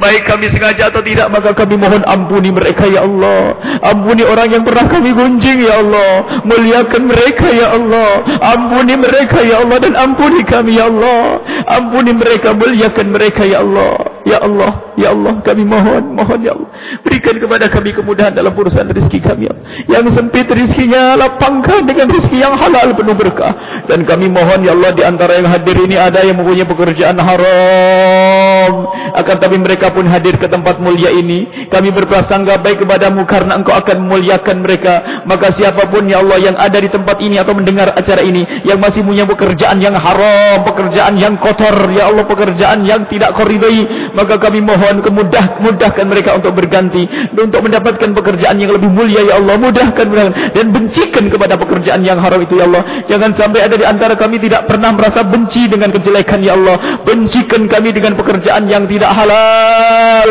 baik kami sengaja atau tidak maka kami mohon ampuni mereka ya Allah ampuni orang yang pernah kami gunjing ya Allah muliakan mereka ya Allah ampuni mereka ya Allah dan ampuni kami ya Allah ampuni mereka muliakan mereka ya Allah Ya Allah, Ya Allah, kami mohon, mohon Ya Allah. Berikan kepada kami kemudahan dalam urusan rezeki kami. Ya Yang sempit rezekinya, lapangkan dengan rezeki yang halal penuh berkah. Dan kami mohon Ya Allah, di antara yang hadir ini ada yang mempunyai pekerjaan haram. Akan tapi mereka pun hadir ke tempat mulia ini. Kami berprasangka baik kepadamu karena engkau akan memuliakan mereka. Maka siapa pun Ya Allah yang ada di tempat ini atau mendengar acara ini. Yang masih punya pekerjaan yang haram, pekerjaan yang kotor. Ya Allah, pekerjaan yang tidak koridoi maka kami mohon kemudah mudahkan mereka untuk berganti untuk mendapatkan pekerjaan yang lebih mulia ya Allah mudahkan mereka dan bencikan kepada pekerjaan yang haram itu ya Allah jangan sampai ada di antara kami tidak pernah merasa benci dengan kejelekan ya Allah bencikan kami dengan pekerjaan yang tidak halal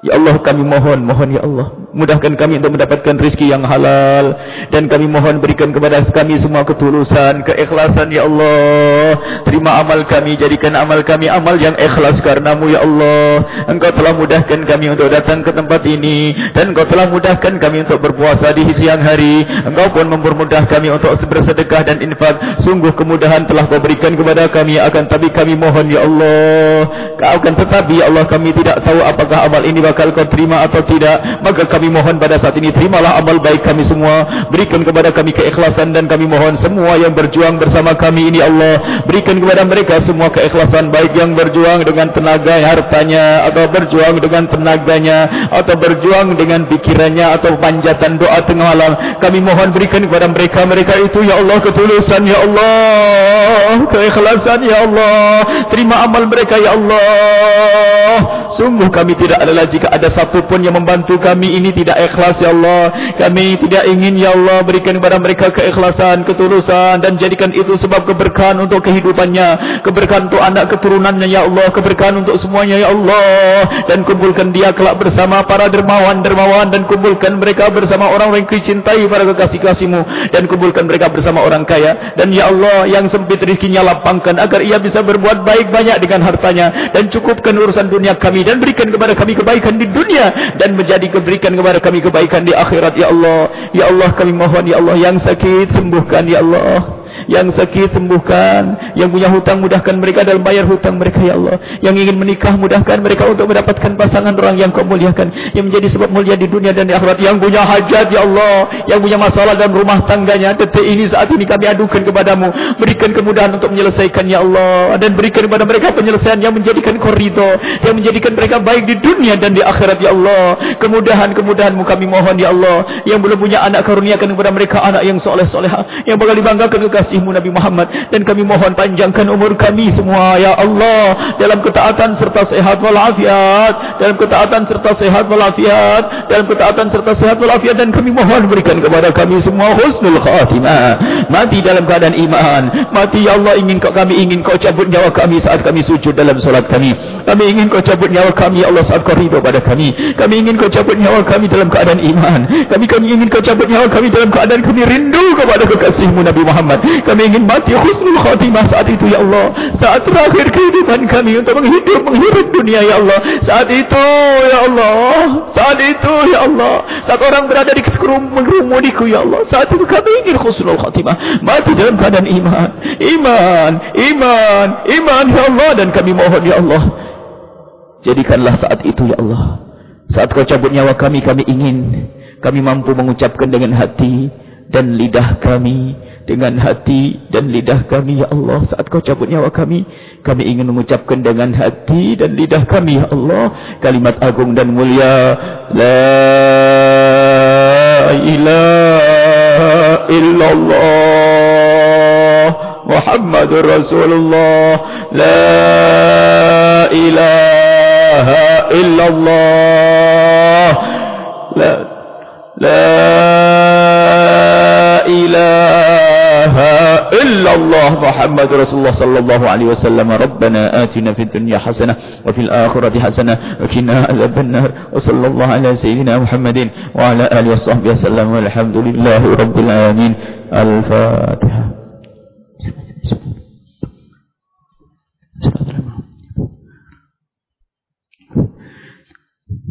Ya Allah kami mohon, mohon ya Allah. Mudahkan kami untuk mendapatkan rezeki yang halal. Dan kami mohon berikan kepada kami semua ketulusan, keikhlasan ya Allah. Terima amal kami, jadikan amal kami amal yang ikhlas karenamu ya Allah. Engkau telah mudahkan kami untuk datang ke tempat ini. Dan engkau telah mudahkan kami untuk berpuasa di siang hari. Engkau pun mempermudah kami untuk bersedekah dan infak. Sungguh kemudahan telah kau berikan kepada kami. Akan tapi kami mohon ya Allah. Kau akan tetapi ya Allah kami tidak tahu apakah amal ini bakal kau terima atau tidak maka kami mohon pada saat ini terimalah amal baik kami semua. Berikan kepada kami keikhlasan dan kami mohon semua yang berjuang bersama kami ini Allah. Berikan kepada mereka semua keikhlasan baik yang berjuang dengan tenaga hartanya atau berjuang dengan tenaganya atau berjuang dengan pikirannya atau panjatan doa tengah malam. Kami mohon berikan kepada mereka mereka itu ya Allah ketulusan ya Allah. Keikhlasan ya Allah. Terima amal mereka ya Allah. Sungguh kami tidak ada lagi jika ada satu pun yang membantu kami ini tidak ikhlas ya Allah. Kami tidak ingin ya Allah berikan kepada mereka keikhlasan ketulusan dan jadikan itu sebab keberkahan untuk kehidupannya. Keberkahan untuk anak keturunannya ya Allah. Keberkahan untuk semuanya ya Allah. Dan kumpulkan dia kelak bersama para dermawan-dermawan dan kumpulkan mereka bersama orang-orang yang cintai para kekasih-kasihmu dan kumpulkan mereka bersama orang kaya. Dan ya Allah yang sempit rezekinya lapangkan agar ia bisa berbuat baik banyak dengan hartanya. Dan cukupkan urusan dunia kami dan berikan kepada kami kebaikan di dunia. Dan menjadi keberikan kepada kami kebaikan di akhirat ya Allah. Ya Allah kami mohon ya Allah yang sakit sembuhkan ya Allah yang sakit sembuhkan yang punya hutang mudahkan mereka dalam bayar hutang mereka ya Allah. Yang ingin menikah mudahkan mereka untuk mendapatkan pasangan orang yang kau muliakan. Yang menjadi sebab mulia di dunia dan di akhirat. Yang punya hajat ya Allah. Yang punya masalah dalam rumah tangganya. Detik ini saat ini kami adukan kepadamu. Berikan kemudahan untuk menyelesaikan ya Allah. Dan berikan kepada mereka penyelesaian yang menjadikan koridor yang menjadikan mereka baik di dunia dan di akhirat ya Allah. Kemudahan-kemudahanmu kami mohon ya Allah. Yang belum punya anak karuniakan kepada mereka anak yang soleh-soleha yang bakal dibanggakan ke kekasihmu Nabi Muhammad. Dan kami mohon panjangkan umur kami semua ya Allah. Dalam ketaatan serta sehat walafiat. Dalam ketaatan serta sehat walafiat. Dalam ketaatan serta sehat walafiat. Dan kami mohon berikan kepada kami semua husnul khatimah. Mati dalam keadaan iman. Mati ya Allah ingin kau kami ingin kau cabut nyawa kami saat kami sujud dalam solat kami. Kami ingin kau cabut nyawa kami ya Allah saat kau ridha pada kami. Kami ingin kau cabut nyawa kami dalam keadaan iman. Kami kami ingin kau cabut nyawa kami dalam keadaan kami rindu kepada kekasihmu Nabi Muhammad kami ingin mati husnul khatimah saat itu ya Allah. Saat terakhir kehidupan kami untuk menghidup menghirup dunia ya Allah. Saat itu ya Allah. Saat itu ya Allah. Saat orang berada di kerumudiku ya Allah. Saat itu kami ingin husnul khatimah. Mati dalam keadaan iman. Iman iman iman ya Allah. Dan kami mohon ya Allah. Jadikanlah saat itu ya Allah. Saat kau cabut nyawa kami kami ingin. Kami mampu mengucapkan dengan hati dan lidah kami dengan hati dan lidah kami ya Allah. Saat kau cabut nyawa kami kami ingin mengucapkan dengan hati dan lidah kami ya Allah. Kalimat agung dan mulia la ilaha illallah Muhammadur Rasulullah. La ilaha illallah. La la إله إلا الله محمد رسول الله صلى الله عليه وسلم. ربنا آتنا في الدنيا حسنة وفي الآخرة حسنة وكنا عذاب النار. وصلى الله على سيدنا محمد وعلى آله وصحبه وسلم. والحمد لله رب العالمين. الفاتحة.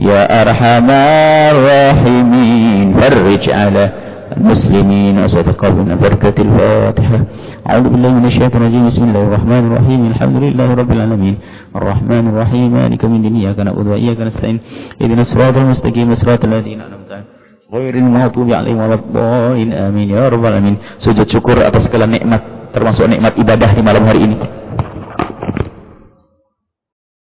يا أرحم الراحمين فرج على المسلمين وصدق بنا بركة الفاتحة أعوذ بالله من الشيطان الرجيم بسم الله الرحمن الرحيم الحمد لله رب العالمين الرحمن الرحيم مالك من الدنيا إياك نعبد وإياك نستعين اهدنا الصراط المستقيم صراط الذين أنعمت عليهم غير المغضوب عليهم ولا الضالين آمين يا رب العالمين sujud syukur atas segala nikmat termasuk nikmat ibadah di malam hari ini